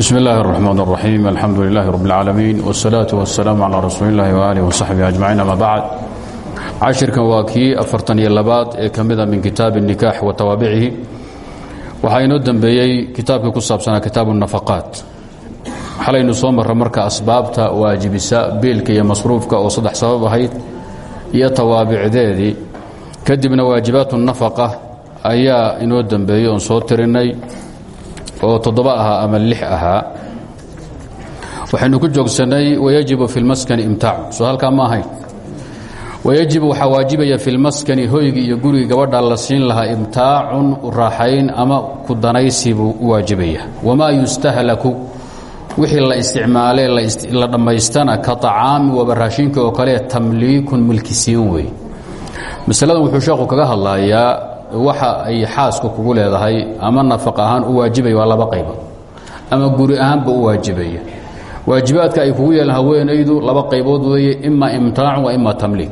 bsm اllahi الرحmn الرaxيim alxamdu لlah rb اlcaalamiin wالsalaaة wالsalaam عalى rasuuli اllahi وalih وsaxbihi aجmaciin ama bacd cashirkan waa kii afartan iyo labaad ee ka mida min kitaabi الnikaax wa tawaabicihi waxaa inoo dembeeyey kitaabkii ku saabsanaa kitaabu الnafaqaat xalaynu soo marra marka asbaabta waajibisa biilka iyo masruufka oo saddex sabab ahayd iyo tawaabicdeedii kadibna waajibaat الnafaqa ayaa inoo dembeeyey oon soo tirinay oo toddoba ahaa ama lix ahaa. Waxaynu ku joogsannay wayajibu fi lmaskani imtaacu soo halkaa ma ahayn wayajibu waxaa waajibaya fi lmaskani hoygi iyo gurigi gabadha la siin lahaa imtaacun ama ku danaysi waajibaya. Wamaa yustahlaku wixii la isticmaalee la dhammaystana ka acaami waba raashinka oo kale tamliikun milkisiin wey masaladan wuxuu sheekhu kaga hadlayaa waxa ay xaaska kugu leedahay ama nafaq ahaan u waajibaya waa laba qaybood. Ama guri ahaanba u waajibaya. Waajibaadka ay kugu yeelaan haweenaydu laba qaybood weeye ima imtaacun wa ima tamliik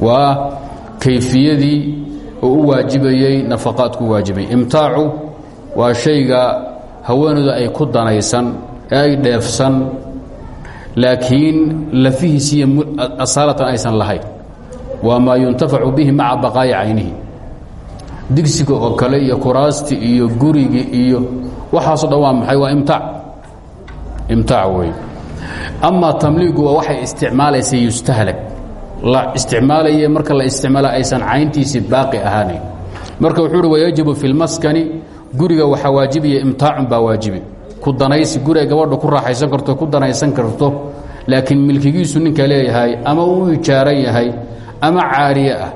waa kayfiyadii oo u waajibayey nafaqaadku waajibayay imtaacu shayga haweenaydu ay ku danaysan ay dheefsan laakiin lafihiisiiyo asaalatan aysan lahayn. Waa maa yuntafacu bihi maca baqaa'i caynihi digsiga oo kale iyo kuraasti iyo gurigi iyo waxaasoo dhan waa maxay? Waa imtaac. Imtaac wey amaa tamliigu waa waxay isticmaalaysa yustahlag la isticmaalaye marka la isticmaala aysan cayntiisii baaqi ahaanayn marka wuxuu uhi wayajibu fi lmaskani guriga waxaa waajibaya imtaacun baa waajibi. Ku danaysi guriga gabadha ku raaxaysan karto ku danaysan karto. Laakiin milkigiisu ninka leeyahay ama uu ijaaran yahay ama caariye ah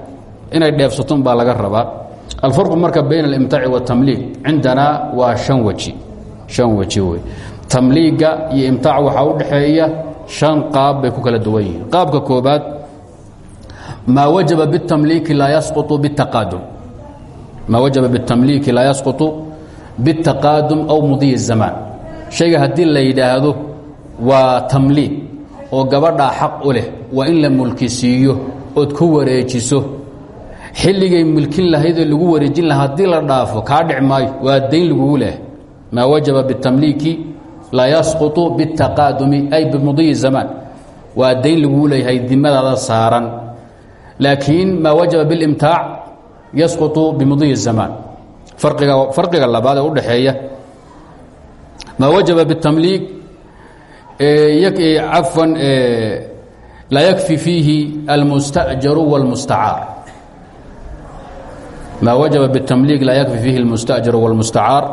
inay dheefsaton baa laga rabaa alfarqu marka bayn alimtaaci watamliiq cindana waa an waji an waji wey tamliiga iyo imtaac waxaa u dhexeeya shan qaab bay ku kala duwan yihiin. qaabka koobaad maa wajaba bitamliiki laa yasqutu bitaqaadum maa wajaba bitamliiki laa yasqutu bitaqaadum aw mudiyi zamaan shayga haddii la yidhaahdo waa tamliiq oo gabadhaa xaq u leh waa in la mulki siiyo ku wareejiso xilligay milkin lahaydoo lagu wareejin lahaa haddii la dhaafo kaa dhic maayo waa dayn lagugu leh maa wajaba bitamliiki laa yasqutu biاtaqaadumi ay bimudiyi zamaan waa dayn lagugu leeyahay dimadaada saaran laakiin maa wajaba biاlimtaac yasqutu bimudiyi zamaan ariga farqiga labaad ee udhaxeeya maa wajaba bitamliik cafwan laa yakfi fiihi almustaأjaru wاlmustacaar maa wajaba bitamliig laa yakfi fiihi almustaأjaru wاlmustacaar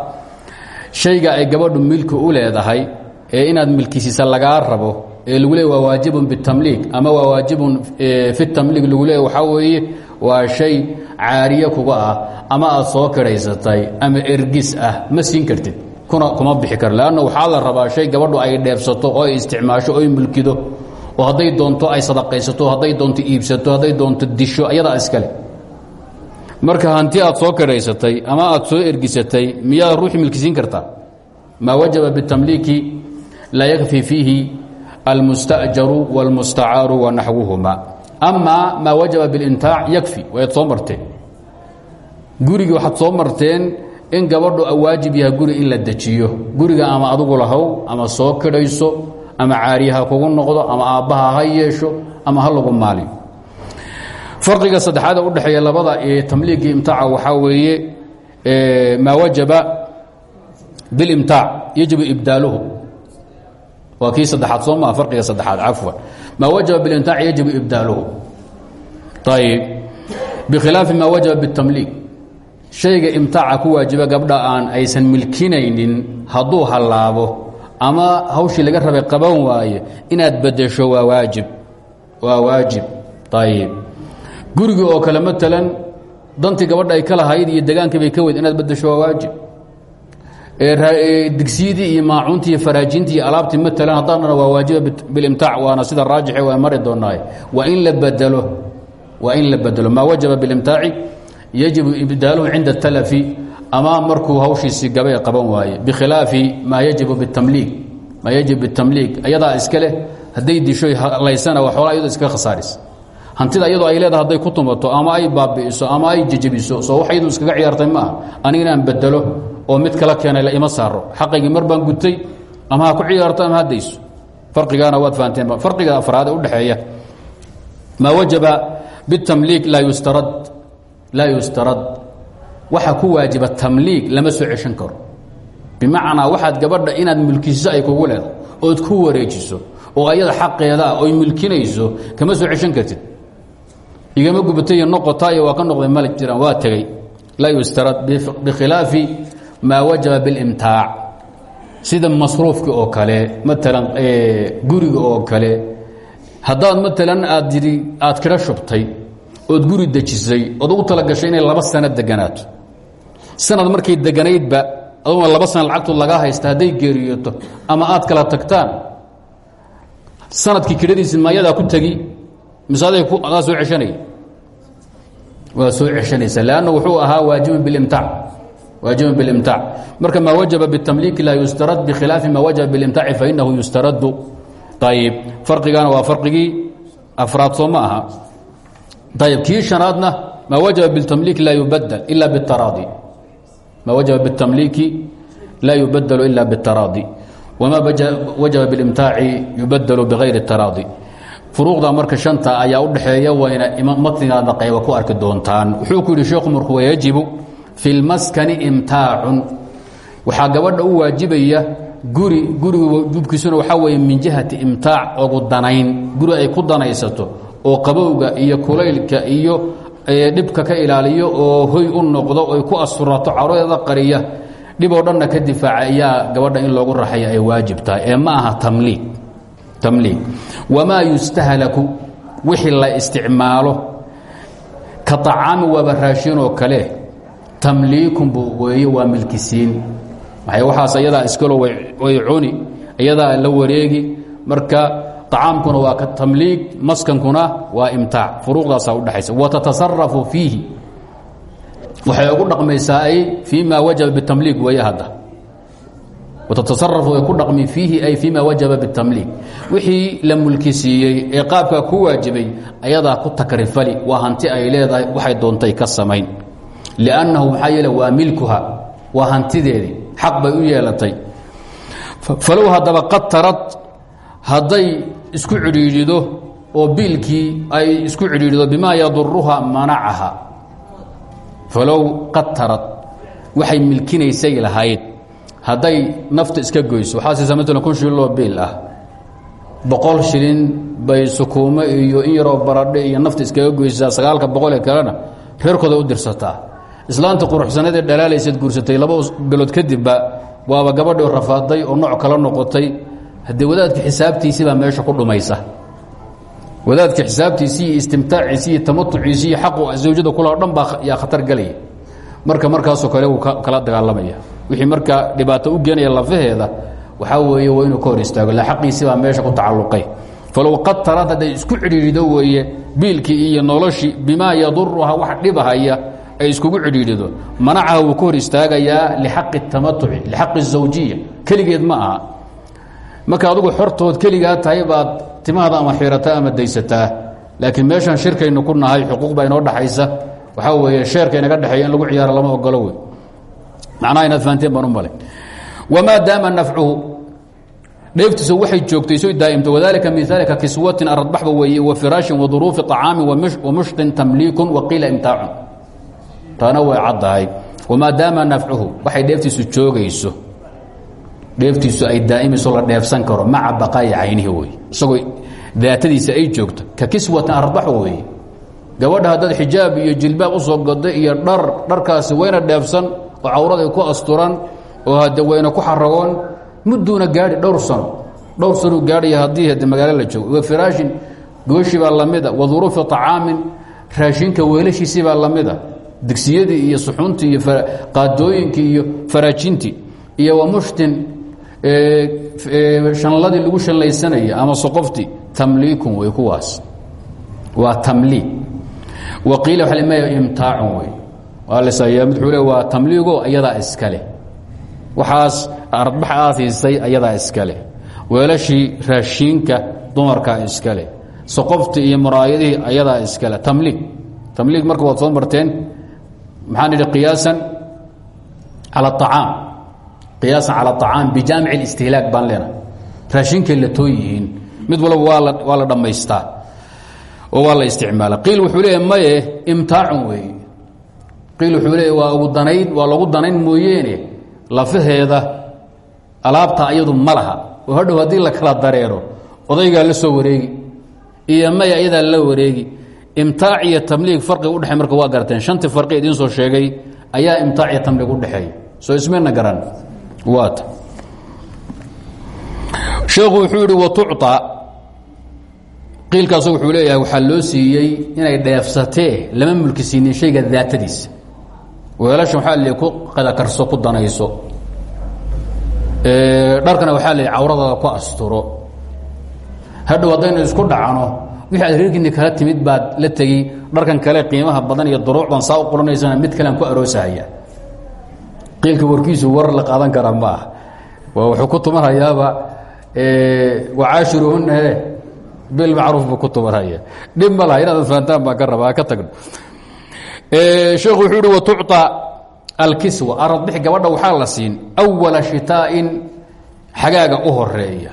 shayga ay gabadhu milki u leedahay ee inaad milkisiisa lagaa rabo ee lagu leey waa waajibun bitamliig ama waa waajibun fi tamliig lagu leey waxaa weeye waa shay caariye kuga ah ama aad soo kidhaysatay ama ergis ah ma siin kartid kuna kuma bixi kar lanna waxaa la rabaa shay gabadhu ay dheefsato oo ay isticmaasho oy mulkido oo hadday doonto ay sadaqaysato doonto iibsato hadday doonto marka hanti aad soo kadhaysatay ama aad soo ergisatay miyaad ruuxii milkisiin kartaa? Maa wajaba bitamliiki laa yakfi fiihi almustajaru wاlmustacaaru wa naxwuhuma. Amaa maa wajaba biاlintaac yakfi waad soo marteen. Gurigii waxaad soo marteen in gabadhu waajib yaha guri in la dejiyo. Guriga ama adugu lahow ama soo kadhayso ama caariyaha kugu noqdo ama aabbaha ha yeesho ama ha lagu maaliyo farqiga saddexaad ee udhexeeya labada ee tamliigii imtaaca waxaa weeye maa wajaba bilimtaac yajibu ibdaaluhu. Waa kii saddexaad soo maa farqiga saddexaad cafwan. Maa wajaba bilimtaac yajibu ibdaaluhu. Ayib bikhilaafi maa wajaba bitamliig shayga imtaaca ku waajiba gabdha aan aysan milkinaynin hadduu hallaabo ama hawshii laga rabay qaban waaye inaad bedesho waa waajib. Waa waajib. Ayib gurigii oo kale maalan dantii gabadha ay ka lahayd iyo degaankii bay ka weyd inaad bedesho waa waajib. Digsiyadii iyo maacuuntii iyo faraajintii iyo alaabtii maalan haddaanana waa waajiba bilimtaac waana sida raajix waa mari doonaaye waa in la bedelo waa in la bedelo maa wajaba bilimtaaci? Yajibu ibdaaluhu cinda talafi. Ama markuu hawshiisii gabay qaban waaye. Bikhilaafi maa yajibu bitamliig. Maa yajib bitamliig. Ayadaa iska leh hadday disho laysana waxoola ayado iskaga khasaaris hantida iyadoo ay leedaha hadday ku tumato ama ay baabi'iso ama ay jejebiso soo wax iyadu iskaga ciyaartay ma aniga inaan bedelo oo mid kala keenay la ima saaro xaqaygii mar baan gutay ama ku ciyaarto ama haddayso farqigaana waad fahanteen farqiga afraad ee udhexeeya maa wajaba bitamliik laa yustarad laa yustarad waxa ku waajiba tamliig lama soo ceshan karo. Bimacnaa waxaad gabadha inaad mulkiso ay kugu leedahay ood ku wareejiso oo ayada xaqeeda ah oy mulkinayso kama soo ceshan kartid igama gubatay iyo noqota iyo waa ka noqday mali jiraan waa tegey. Laa yustarad bikhilaafi maa wajaba biاlimtaac sida masruufki oo kale maalan guriga oo kale. Haddaad maalan aad yidhi aad kira shubtay ood guri dejisay ood ugu talagashay inay laba sano deganaato sanad markay deganaydba aduna laba sana lacagtood lagaa haysta hadday geeriyoto ama aad kala tagtaan sannadkii kiradiisi maayadaa ku tegi mise aday adaa soo ceshanaya waa soo ceshanaysa lanna wuxuu ahaa waajiban bilimtaac waajiban bilimtaac marka maa wajaba bitamliiki laa yustarad bikhilaafi maa wajaba bilimtaaci fainahu yustaradu ayib farqigana waa farqigii afraad soo ma aha ayib kii shanaadna maa wajaba bitamliiki laa yubadal ila bitaraadi ma wajaba bitamliiki laa yubadal ila bitaraadi wma wajaba bilimtaaci yubadal bغayri taraadi furuuqda marka shanta ayaa u dhexeeya wayna matnigaadna qayba ku arki doontaan. Wuxuu ku yidhi sheekhu marku wayajibu fi اlmaskani imtaacun waxaa gabadha u waajibaya guri guriga wujubkiisuna waxaa weeye min jihati imtaac ogu danayn. Guri ay ku danaysato oo qabowga iyo kulaylka iyo dhibka ka ilaaliyo oo hoy u noqdo oy ku asurato carodeeda qariya dhiboo dhanna ka difaaca ayaa gabadha in loogu raxaya ay waajib tahay. Ee ma aha tamliig tamliig wamaa yustahlaku wixii la isticmaalo ka طacaami waaba raashinoo kale tamliikun buu weeye waa milkisiin. Waxaas ayadaa iskalo way cuni iyadaa la wareegi. Marka طacaamkuna waa ka tamliig maskankuna waa imtaac. Furuuqdaasaa udhexaysa watatasarafu fiihi. Waxay ugu dhaqmaysaa ay fii wajaba bitamliig weeye hadda watatasarafu way ku dhaqmi fiihi ay fii ma wajaba bitamliig wixii la mulki siiyey ee qaabkaa ku waajibay ayadaa ku takrifali waa hanti ay leedahay waxay doontay ka samayn liannahu maxaa yeele waa milkuha waa hantideedii xaq bay u yeelatay falow haddaba qatarad hadday isku cidhiidhido oo biilkii ay isku cidhiidhido bimaa yaduruha manacaha falow qatarad waxay milkinaysay lahayd hadday nafta iska goyso waxaa siisa maalan kun shililoo biil ah. Boqol shilin bay sukuumo iyo in yaroo baradhe iyo nafta iskaga goysaa sagaalka boqolee kalena reerkooda u dirsataa. Islaanta quruxsanadee dhalaalaysaad guursatay laba bilood kadibba waaba gabadhii rafaaday oo nooc kala noqotay. Haddee wadaadka xisaabtiisii baa meesha ku dhumaysa. Wadaadka xisaabtiisii iyo iyo tamatuciisii iyo xaqu zawjada kulao dhan baa khatar gelaya marka markaasoo kale wuu kala dagaalamaya wixii marka dhibaato u geenaya lafaheeda waxaa weeye waa inuu ka istaago. La xaqiisii meesha ku tacalluqay. Falow qatarad hadday isku cidhiidhido weeye biilkii iyo noloshii bimaa yaduruha wax dhibahaya ay iskugu cidhiidhido. Manacaha wuu ka hor istaagayaa lixaqi tamatuci lixaqi zawjiya. Keligeed ma aha. Marka adugu xortood keligaa tahay baad timahada ama xiirataa ama daysataa. Laakiin meeshan shirkaynu ku nahay xuquuq baa inoo dhaxaysa. Waxaa weeye sheerka inaga dhexeeya in lagu ciyaaro lama ogolo macnaha inaad fahanteen baan u malay. Wamaa daama nafcuhu? Dheeftiisu waxay joogtay soo daa'imto wadalika min dalika kiswatin aradbaxba weeye wa firaashin wa duruufi طacaamin wa mushtin tamliikun wa qiila imtaacun. Taana way caddahay. Wamaa daama nafcuhu? Waxay dheeftiisu joogayso. Dheeftiisu ay daa'imayso la dheefsan karo maca baqaa'i caynihi wey isagoo daatadiisa ay joogto. Ka kiswatin aradbaxba weeye. Gabadha haddaad xijaab iyo jilbaab u soo godo iyo dhar dharkaasi wayna dheefsan oo cawraday ku asturan oo hadde wayna ku xaragoon mudduuna gaadhi dhowr sano. Dhowr sanuu gaadhaya haddii hade magaalo la joogo. Wa firaashin gooshii baa lamida wa duruufi طacaamin raashinka weelashiisii baa lamida digsiyadii iyo suxuuntii iyo qaadooyinkii iyo faraajintii iyo wa mushtin shanladii lagu shallaysanayay ama soqoftii tamliikun wey kuwaas. Waa tamliik. Wa qiila waa imtaacun wey waa tamliigo ayadaa iskale. Waxaas aradbax aad siisay ayadaa iskale. Weelashii raashiinka dumarkaa iskale. Soqoftii iyo muraayadihii ayadaa iskale. Tamliig. Tamliig marka waad soo marteen maxaan idhi qiyaasan cala acaam qiyaasan cala acaam bijaamic اlistihlaak baan leena. Raashinkay la too yihiin. Mid walba waa la dhammaystaa. Oo waa la isticmaala. Qiil wuxuu leeya maye imtaacun weeye qiil wuxuu waa ugu danayn waa lagu danayn mooyeene. Lafaheeda alaabta iyadu ma laha. Oo hadhow haddii la kala dareero odaygaa la soo wareegi. Iyo maya iyadaa la wareegi. Imtaac iyo tamliig farqiga udhexey marka waa garteen shantii farqi idiin soo sheegay ayaa imtaac iyo tamliig udhexeeya soo ismayna garan waata sheekhu wuxuu yidhi watucطa qiilkaasu wuxuu leeyahay waxaa loo siiyey inay dheefsatee lama mulki siinin shayga daatadiisa weelashan waxaa li ku qadakarso ku danayso. Dharkana waxaa li cawradada ku asturo. Hadhow haddaynu isku dhacno wixii aad reerkiinni kala timid baad la tegi dharkan kale qiimaha badan iyo duruucdan saa u quranaysana mid kalean ku aroosahaya. Qiilka warkiisu war la qaadan kara ma ah waa wuxuu ku tumanhayaaba wacaashiruhunna he bilmacruuf buu ku tumanhaya dhib ma laha inaad fahantaan baan ka rabaa ka tagno sheekhu wuxuu ihi watucطa alkiswa. Aradbix gabadha waxaa la siin. Awala shitaa'in xagaaga u horreeya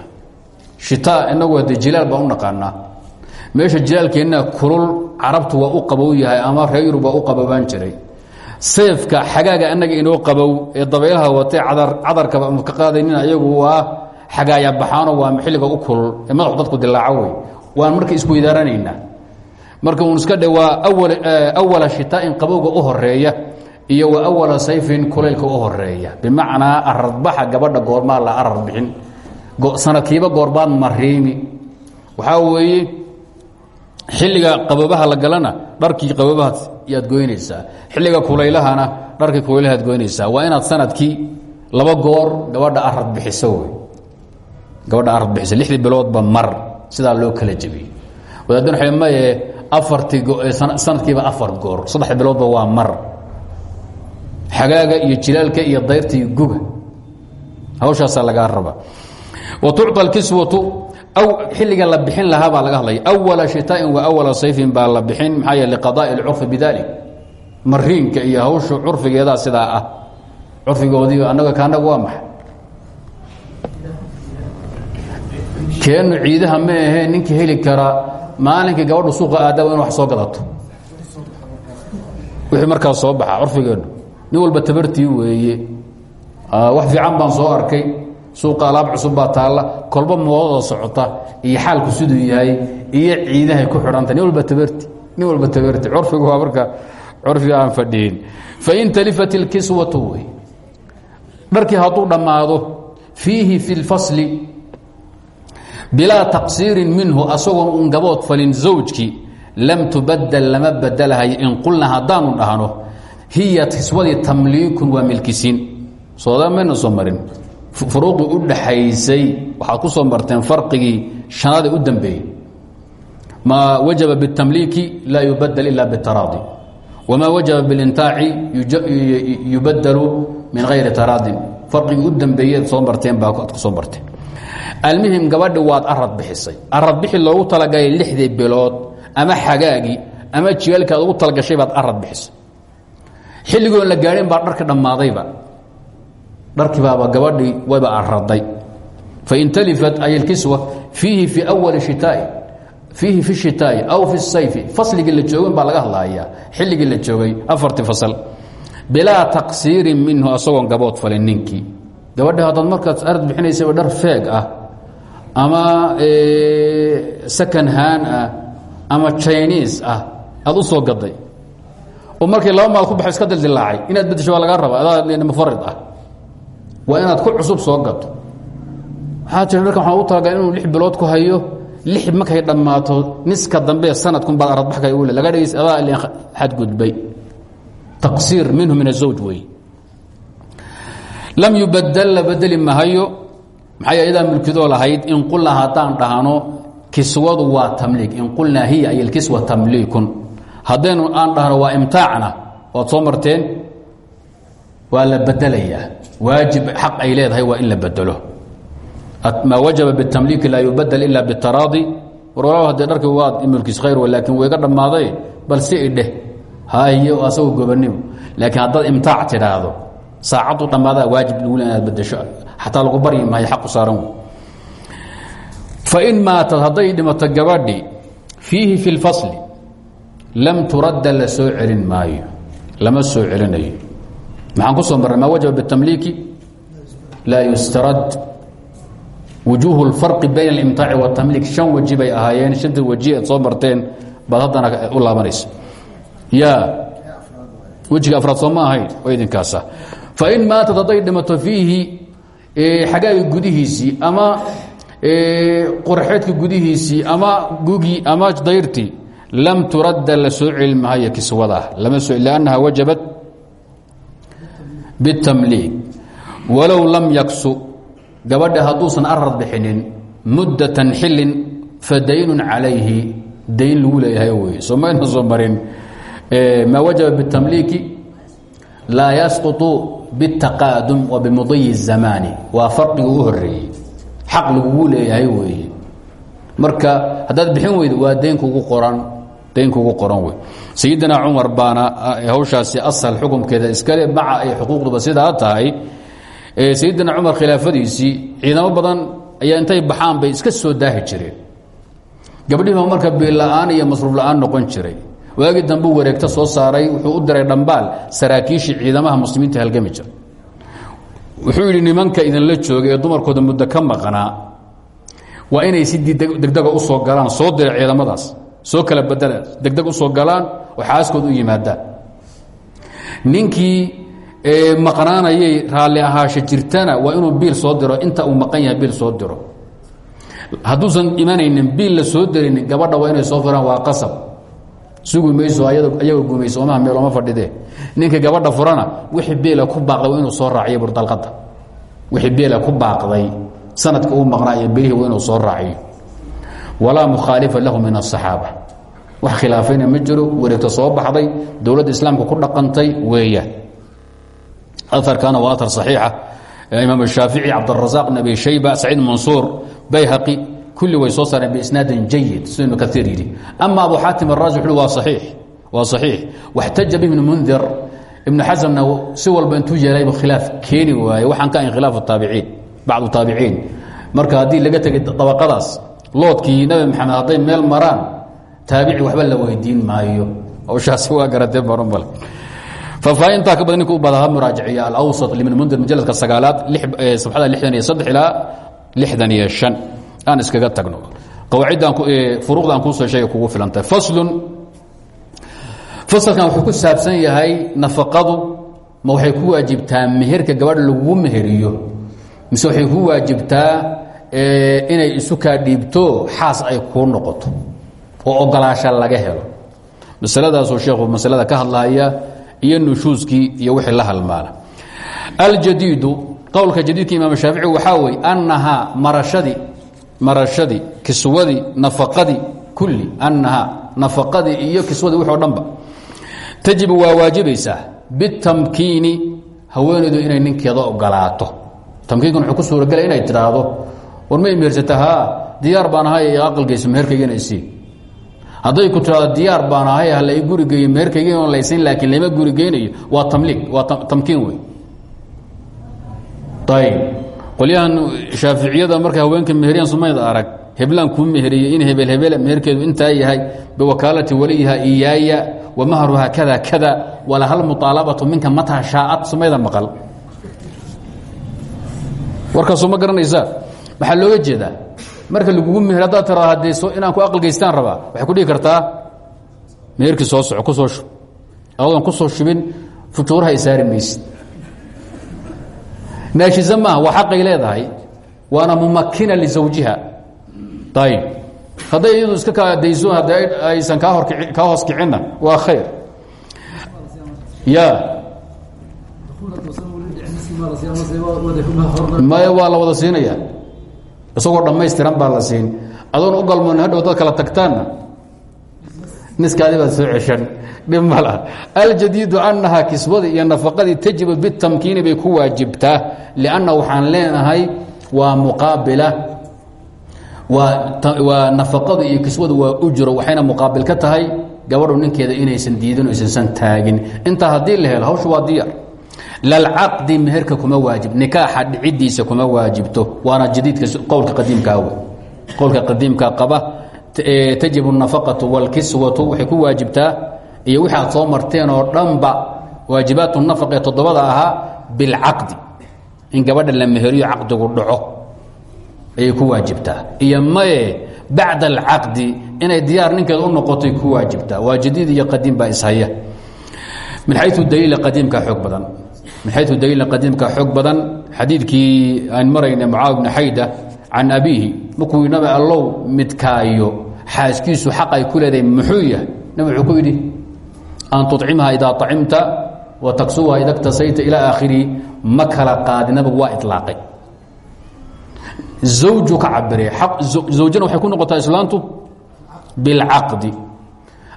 shitaa inagu de jilaal baan u naqaanaa. Meesha jilaalkeenna kulul carabtu waa u qabow yahay ama reer yurub waa u qabobaan jiray. Seefka xagaaga annaga inoo qabow ee dabaylaha watee cadarkaba ama ka qaadaynin ayagu waa xagaaya baxaano waa xilliga u kulul ee madaxu dadku dilaaco wey waan marka isweydaaranaynaa marka uun iska dhe waa awala shitaa'in qabowga u horreeya iyo wa awala sayfin kulaylka u horreeya bimacnaa aradbaxa gabadha goormaa la arar bixin. Sanadkiiba goorbaad mariimi waxaa weeye xilliga qaboobaha la galana dharkii qaboobaha yaad goynaysaa. Xilliga kulaylahana dharkii kulaylahaad goynaysaa. Waa inaad sannadkii laba goor gabadha arad gabadha arad bixiso lixdii biloodba mar. Sidaa loo kala jebiyey wadaadin waxa aartisanadkiiba afar goor saddex biloodba waa mar. Xagaaga iyo jilaalka iyo dayrta iyo guga hawshaasaa lagaa raba wa tucطa kiswatu xilliga la bixin lahaa baa laga hadlaya. Awala shitaain wa awala sayfin baa la bixin maxaa yee liqadaai اlcurfi bidalik. Mariinka iyo hawshu curfigeedaa sidaa ah. Curfigoodii annaga kaanagu waa maxay? Keennu ciidaha ma ahee ninka heli karaa maalinkii gabadhu suuqa aadaba in wax soo gadato wixii markaas soo baxa curfigeennu nin tabartii weeye. Wax fiican baan soo arkay. Suuqa alaab cusub baa taalla. Kolba moodada socota. Iyo xaalku siduu yahay. Iyo ciidahay ku xidhanta. Nin walba tabarti nin walba waa marka curfiga aan fadhihin fain talifat ilkiswatu wey. Dharkii hadduu dhammaado fiihi fi lfasli bilaa taqsiirin minhu asagoon un gabood falin zawjkii lam tubadel lama badelahayo in qulna haddaanu dhahno hiya kiswadii tamliikun waa milkisiin sooda mayna soo marin. Furuuqii u dhaxaysay waxaad ku soo marteen farqigii shanaada u dambeeyey. Maa wajaba biاtamliiki laa yubadel ila bitaraadi. Wamaa wajaba biاlintaaci yubadalu min hayri almuhim gabadhi waad arad bixisay. Arad bixi loogu talagalay lixdii bilood ama xagaagii ama jigaalkii aad ugu talagashay baad arad bixisay. Xilligoon la gaadhin baa dharka dhammaadayba dharkibaaba gabadhii wayba araday fain talifat ay اlkiswa fiihi fi awali shitaa'i fiihi fi shitaa'i aw fi sayfi fasligii la joogan baa laga hadlayaa. Xilligii la joogay afartii fasal. Bilaa taqsiirin minhu asagoon gabood falin gabadhi haddaad markaad arad bixinaysaba dhar feeg ah ama second hand ah ama chinese ah aad u soo gaday. Oo markii laba maal ku baxo iska dildilaacay inaad bedesho waa lagaa raba adaa mufarid ah. Waa inaad ku cusub soo gato. Waxaa jira dharkan u talagalay inuu lix bilood ku hayo lix markay dhammaato niska dambe sanadkun baad aradbaxka u le laga dhegeysa adaa ilen xadgudbay. Taqsiir minhu min azawj wey lam yubadel la mahayo. Maxay ayadaa mulkidoo lahayd in qulnaa haddaan dhahno kiswadu waa tamliik. In qulnaa hiya ay alkiswa tamliikun. Haddaynu aan dhahno waa imtaacna. Waad soo marteen? Waa waajib xaq ay leedahay waa in la bedelo maa wajaba bitamliiki laa yubadel ila bitaraadi. War haddee dharkii waad mulkiis khayr laakiin wayga dhammaaday bal si idheh haiyo asagoo gobanimo laakiin haddaad imtaac tidhaahdo saacaddu dhammaadaa waajib lagu le badasho xataa lagu baryi maayo xaqu saaran wey fain maatad hadday dhimato gabadhi fiihi fi lfasli lam turadda la soo celin lama soo celinayo. Maxaan ku soo marray maa wajaba bitamliiki? Laa yustarad wujuuh اlfarqi bayn اlimtaaci watamliik shan waji bay ahaayeen shanta waji aad soo marteen baad u laabanaysa ya wejiga afraad soo ma ahayn oo idinkaasa fain maatad hadday dhimato fiihi xagaaga gudihiisii ama qorxeedka gudihiisii ama gugii ama dayrtii lam turadda la soo celi maayo soo lannaha wajabat bitamliik walow lam yaksu gabadha hadduusan arad bixinin muddatan xilin fa daynun calayhi dayn lagu leeyahay wey soo mayna soo wajaba bitamliiki laa yasquطu biاtaqaadum wa bimudiyi الzamaani waa farqiga u horeeyey xaq lagugu leeyahay weeye marka haddaad bixin weydo waa dayn kugu qoran dayn kugu qoran wey sayidina cumar baana hawshaasi asal xukumkeeda iskale maca ay xuquuqduba sidaa tahay sayidina cumar khilaafadiisii ciidamo badan ayaa intay baxaan bay iska soo daahi jireen gabdhihiiba marka biilla-aan iyo masruuf la-aan noqon jiray waagii dambe wareegta soo saaray wuxuu u diray dhambaal saraakiishii ciidamaha muslimiinta halgami jira. Wuxuu yidhi nimanka idinla jooga ee dumarkooda muddo ka maqnaa waa inay si degdega u soo galaan soo diray ciidamadaas soo kala badala degdeg u soo galaan oo xaaskood u yimaadaan. Ninkii maqnaanayay raalli ahaasha jirtana waa inuu biil soo diro inta uu maqan yahay biil soo diro. Hadduusan imanaynin biil la soo dirinin gabadha waa inay soo firaan waa qasab sugi mayso ayagoo gumay soomaha meeloma fadhidee ninka gabadha furana wixii beela ku baaqday inuu soo raaciyo burdalqada wixii beela ku baaqday sanadka uu maqnaaiyo belihii waa inuu soo raaciyo. Walaa mukhaalifa lahu min asaxaaba wax khilaafayna ma jiro wareegto soo baxday dowladda islaamka ku dhaqantay weeyaan aarkana waa aar saxiixa. Imaam shaafici cabdrasaaq nabi shayba saciid mansuur bayhaqi kulli way soo saareen bisnaadin jayid sid ibnu kaiir yidhi ama abu xaatim araazi wuxuui waa aiix waa saxiix. Waxtaja bi ibnu mundir ibnu xasamna si walba intuu yeelaybu khilaaf keeni waaye waxaan ka ahayn khilaafu taabiciin bacdu taabiciin marka haddii laga tegay dabaqadaas loodkii nabi maxamed hadday meel maraan taabici waxba la weydiin maayo. Hawshaasi waa garatee baru male faafaahintaa ka badan ninku u badaha muraajaciya alawsat libni mundir majaladka sagaalaad eh, sabxada lixdan iyo saddex ilaa lixdan iyo shan aan iskaga tagno. Aan kuusoo sheegay kugu filantahay faslun. Fasalkan wuxuu ku saabsan yahay nafaqadu ma waxay ku waajibtaa meherka gabadha lagugu meheriyo mise waxay ku waajibtaa inay isu kaa dhiibto xaas ay kuu noqoto oo ogolaasha laga helo. Masaladaasuu sheekhu masalada ka hadlaya iyo nushuuskii iyo wixii la halmaala. Aljadiidu qowlka jadiidka imaam shaafici waxaa weye annahaa marashadii marashadii kiswadii nafaqadii kulli annahaa nafaqadii iyo kiswadii wixi o dhanba. Tajibu waa waajibaysaa bitamkiini haweenaydu inay ninkeeda ogolaato tamkiinkan wuxuu ku suuragelaya inay tidhaahdo war may mehersata haa diyaar baan ahay aqalgeyso meherkaygana isii hadday ku tiraado diyaar baan ahay gurigeeyo meherkayga on laysayn laakiin lama gurigeynayo. Waa tamliig waa tamkiin wey ayb qolyahan shaaficiyada markay haweenka meheriyaan sumayda arag heblaan kuu meheriyey in hebel hebel meherkeedu intaa yahay biwakaalati waliyiha iyaaya wa mahruha kada kada walahal muaalabatu minka mataa shaaad sumayda maqal. Warkaasoo ma garanaysaa maxaa looga jeedaa? Marka lagugu meher haddaad tiraa haddee inaan ku aqalgeystaan rabaa waxay ku dhigi kartaa meherkii soo soco ku soo shub. Adoon ku soo shubin fujuuraha ay saari maysid naashize maaha waa xaqay leedahay waana mumakina lisawjiha ayib hadday iyadu iska kaadayso haddii aysan kaa hoos kicinna waa khayr ya maya waa la wada siinaya isagoo dhammaystiran baa la siin adoon u galmoon hadhow dad kala tagtaanna niskaadi baad soo ceshan. Dhib mala aljadiidu annahaa kiswadii iyo nafaqadii tajibu bitamkiini bay ku waajibtaa lianna waxaan leenahay waa muqaabila. Waa nafaqadu iyo kiswadu waa ujro waxayna muqaabil ka tahay gabadhu ninkeeda inaysan diidin o aysansan taagin. Intaa haddii la helo hawshu waa diyaar lalcaqdi meherka kuma waajib nikaaxa dhicidiisa kuma waajibto. Waana jadiidka qowlka qadiimkaa qowlka qadiimka qaba tajibu الnafaqaةu wاlkiswatu waxay ku waajibtaa iyo wixi aad soo marteen oo dhanba waajibaat nafaq ee toddobada ahaa bilcaqdi in gabadha la meheriyo caqdigu dhaco ayay ku waajibtaa iyo maye bacda alcaqdi inay diyaar ninkeeda u noqotay ku waajibtaa waa jadiid iyo qadiim baa ishaya min xayu daliila qadiimka xoog badan min xayu daliila qadiimka xoog badan xadiidkii aan marayna mucaawi bni xayda can abiihi markuu nabi allow midkaayo xaaskiisu xaq ay ku leedahay muxuu yahay? Nabi ku yidhi an tucimha idaa acimta wa taksuha ida ktasayta ilaa aakhirihi ma kala qaadi nabigu waa ilaaqay zawju ka cabire ku noqotaa islaantu bilcaqdi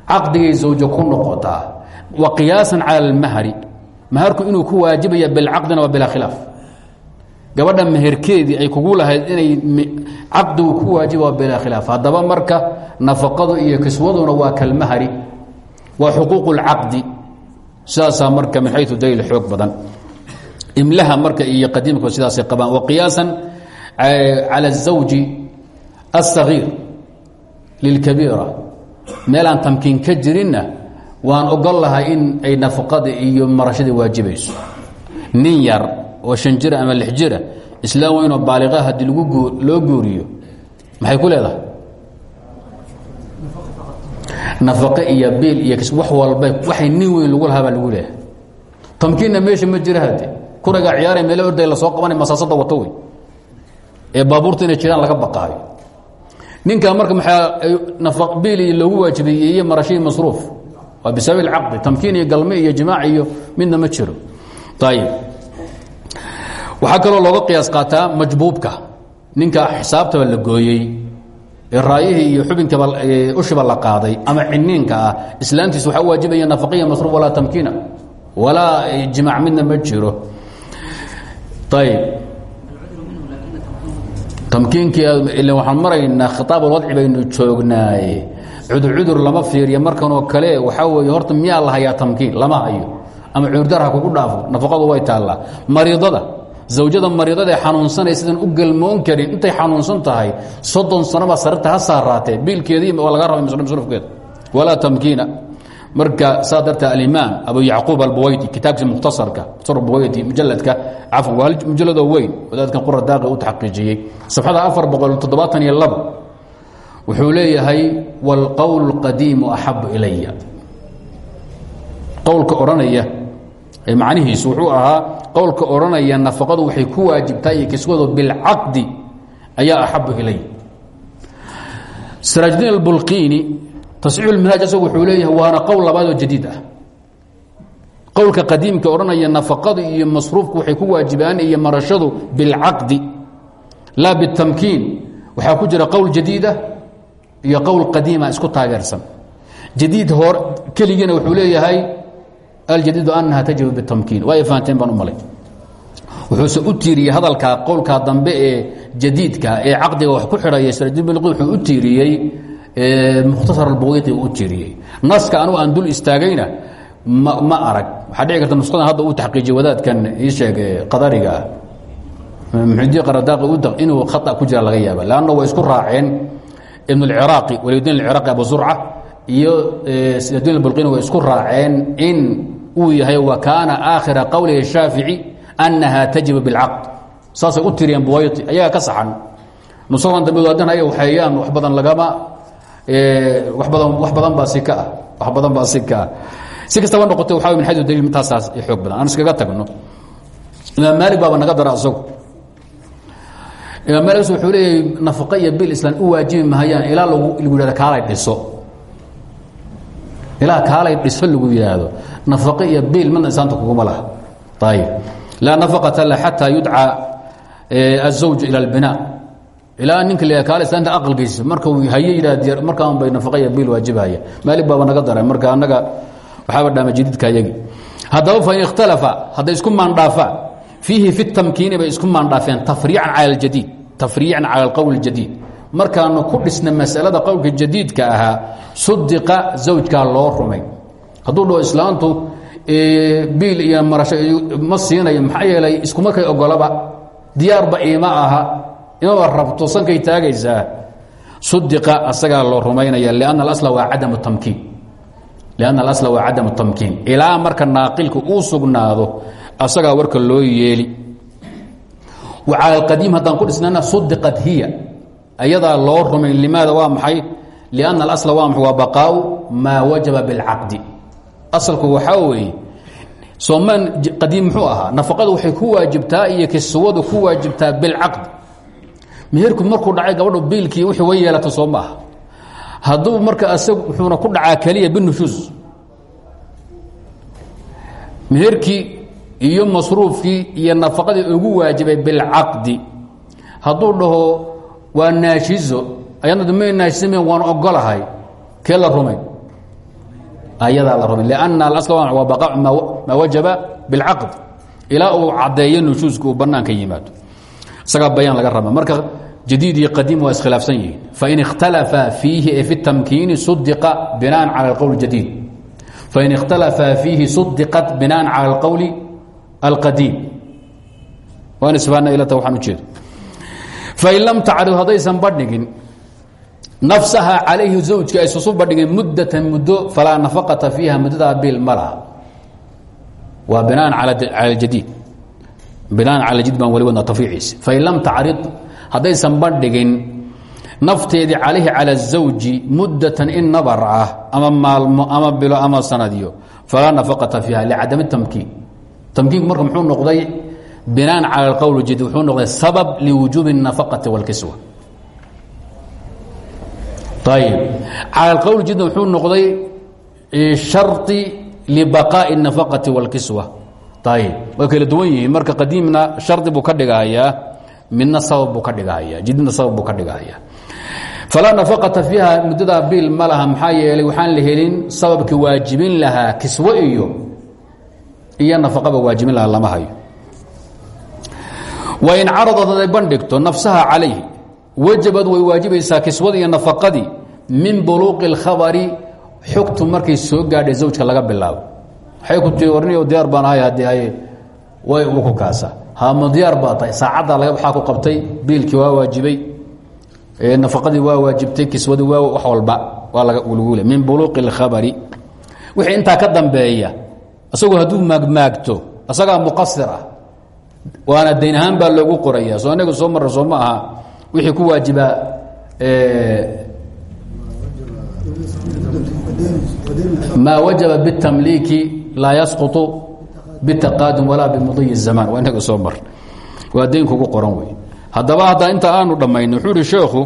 caqdigay zawjo ku noqotaa. Wa qiyaasan cala almahri maharku inuu ku waajibaya bilcaqdina waa bilaa khilaaf gabadha meherkeedii ay kugu lahayd inay caqdigu ku waajiba waa bilaa khilaaf haddaba marka nafaqadu iyo kiswaduna waa kalmahri waa xuquuq اlcaqdi sidaasaa marka min xayu daliil xoog badan imlaha marka iyo qadiimka sidaasay qabaan wa qiyaasan calى الزawji الصaغيir lilkabiira meelaan tamkiin ka jirinna waan ogol lahay in ay nafaqada iyo marashadii waajibayso nin yar oo shan jira ama lix jira islaam weynoo baaliqa haddii loo guuriyo maxay ku leedahay? Nafaqe iyo biil iyo wax walba waxay nin weyn lagu lahaa baa lagu leeyahay. Tamkiinna meesha ma jira hade kuraga ciyaara meele orday la soo qabanay masaasada wato wey ee baabuurta inay jiraan laga baqaayo. Ninka marka maxaa biil iyo loogu waajibeeyey iyo marashadii masruuf waa bisabab ilcaqdi tamkiin iyo galme iyo jimaac iyo midna ma jiro. Ayib waxaa kaloo looga qiyaas qaataa majbuubka. Ninka xisaabtaba la gooyey raayihii iyo xubinkaba ushiba la qaaday ama ciniinka ah islaamtiis waxaa waajibaya nafaqiya masruuf walaa tamkiina. Walaa jimaac midna ma jiro. Ayib tamkiinkii waxaan maraynaa khitaab alwadci baynu joognaaye. Cudurcudur lama fiiriya markanoo kale waxaa weeye horta miyaa la hayaa tamkiin? Lama hayo. Ama cudurdar ha kugu dhaafo nafaqadu way taallaa. Mariidada zawjada mariidada ee xanuunsanay sidan u gelmoon karin. Intay xanuunsan tahay soddon sanoba sarirta ha saaraatee biilkeedii waa laga rabay masruufkeeda walaa tamkiina. Marka saa dartee alimaam abu yacquub albuwayti kitaabkiisa mukhtasarka sar buwayti mujaladka cafwan waa mujalladoo weyn. Wadaadkan qura daaqi u taxqiijiyey. Safxada afar boqol toddobaatan iyo labo wuxuu leeyahay wاlqowl اqadiimu axabu ilaya qowlka macnihiisu wuxuu ahaa qowlka odhanaya nafaqadu waxay ku waajibtaa iyo kiswadu bilcaqdi ayaa axabu ilay. Siraajdiin albulqiini tasxiix اlminhaaj isagu wuxuu leeyahay waana qowl labaad oo jadiid ah. Qowlka qadiimka odhanaya nafaqadu iyo masruufku waxay ku waajibaan iyo marashadu bilcaqdi laa bitamkiin. Waxaa ku jira qowl jadiida iyo qowl qadiima isku taageersan. Jadiid hor keligiina wuxuu leeyahay aljadiidu anaha tajibu bitamkiin. Waa fahanteen baan u malay. Wuxuuse u tiiriyey hadalkaa qowlkaa dambe ee jadiidka ee caqdiga wax ku xidhaya srajibl wuxuu u tiiriyey mukhtasar albuqiiqi u tiiriyey. Naska anugu aan dul istaagayna ma arag. Waxaa dhici karta nusqadan hadda uu taxqiijiyey wadaadkan ii sheeg qadariga. Ah muxudiin qaradaaqi inuu khata ku jira laga yaaba leanna way isku raaceen ibn اlciraaqi walidin اciraaqi abu zurca iyo sidin bulqini way isku raaceen in uu yahay wa kaana aakhira qowlihi shaafici annaha tajibu biاlcaqd saasay u tiriyeen buwayti ayaga ka saxan. Nusadan dambe wadaadana ay waxeeyaan wax badan lagama wax badan wax badan baa si ka ah wax badan baa si ka ah. Si kastaba noqotay waxa min xayu daliil mitaasaas xoog badan. Aan iskaga tagno. Imaam maalik baaba naga dara asagu. Imaam maalik wuxuu leeyahay nafaqo iyo bil islaan u waajibi mahayaan ilaa lagu lagu yihahdo kaalay dhiso. Ilaa kaalay dhiso lagu yidhaahdo nafaqo iyo bil midna islaanta kuguma laha. Ayib laa nafaqata la xataa yudcaa azawj ila albinaa ilaa ninka la kaale islaanta aqalkiisa. Marka uu haye yidhah markaan bay nafaqa iyo bil waajibahaya maalik baaba naga daray. Marka annaga waxaaba dhaama jadiidka ayagi. Haddaba fain ikhtalafa hadday isku maandhaafaan fiihi fi tamkiini bay isku maandhaafeen tafriican cala aljadiid tafriican cala alqowl اljadiid markaanu ku dhisna masalada qowlka jadiidka ahaa sudiqa zawjkaa loo rumay hadduu dhaho islaantu biil iyo marasho ma siinayo maxaa yeelay isku markay ogolaba diyaarba iima aha. Imaba rabto sankay taagaysaa sudiqa asagaa loo rumaynaya lianna alasla waa cadamu tamkiin. Lianna alasla waa cadamu tamkiin. Ilaa marka naaqilka uu sugnaado asagaa warka loo yeeli. Wa cala alqadiim ku dhisnana sudiqat hiya ayadaa loo rumayn. Limaada waa maxay? Lianna alasla waa waa baqaau maa wajaba bilcaqdi asalku waxaa weeye soomaan qadiim muxuu ahaa nafaqadu waxay ku waajibtaa iyo kiswadu ku waajibtaa bilcaqd. Meherku markuu dhacay gabadhu biilkii wixii way yeelata soo ma aha hadduu marka asag wuxuuna ku dhacaa keliya binushuus meherkii iyo masruufkii iyo nafaqadii ugu waajibay bilcaqdi. Hadduu dhaho waa naashizo ayadna may naashisameen waan ogolahay kee la ayadaa la rumayn lianna alasl waa baqaacu maa wajaba bilcaqd. Ilaa uu caddeeyo nushuuska uu bannaanka yimaado. Isagaa bayaan laga raba marka jadiid iyo qadiim waa iskhilaafsan yihiin. Fain ikhtalafa fiihi e fi tamkiini sudiqa binaan cala alqowl jadiid. Fain ikhtalafa fiihi sudiqat binaan cala alqowli alqadiim. Waan isbaana ilata waxaan ujeedo fain lam tacrif haddaysan badhigin nafsaha calayhi zawjka aysusu badhigin muddatan muddo falaa nafaqata fiiha muddadaa biil ma laha waa binaan cala jadiid binaan cala jadiid baan wali wadna tafriiciisa fain lam tacrid haddaysan bandhigin nafteedii calayhi cala الزawji muddatan in nabar ah ama maalmo ama bilo ama sanadyo falaa nafaqata fiiha licadam tamkiin tamkiinku marka muxuu noqday binaan cala اqowl jadid wuxuu noqday sabab liwujuubi الnafaqati wاlkiswa ayb cala اqowl jadid wuxuu noqday sharطi libaqaaءi الnafaqati wاlkiswa ayb way kala duwan yihiin marka qadiimna shardi buu ka dhigahayaa midna sabab buu ka dhigahaya jididna sabab buu ka dhigahaya falaa nafaqata fiiha muddadaa biil ma laha maxaa yeelay waxaan la helin sababkii waajibin lahaa kiswo iyo iyo nafaqaba waajibin lahaa lama hayo wain caradad haday bandhigto nafsaha calayh wajabad way waajibaysaa kiswadii iyo nafaqadii min buluuqi اlkhabari xogtu markay soo gaadhay zawjka laga bilaabo. Waxay ku tii warniyo diyaar baan ahay haddii haye way uu ku kaasa. Hama diyaar baa tahay laga waxaa ku qabtay biilkii waa waajibay nafaqadii waa waajibtay kiswadii waa wax walba waa lagu le min buluuqi اlkhabari wixii intaa ka dambeeya isagoo hadduu maagmaagto isagaa muqasir waana dayn baa loogu qoraya soo inaga soo marra soo ma wixii ku waajibaa maa wajaba bitamliiki laa yasquطu bitaqaadum walaa bimudiyi الzamaan waa inaga soo mar waa dayn kugu qoran wey haddaba hadda inta aanu dhammayno wuxuu ihi sheekhu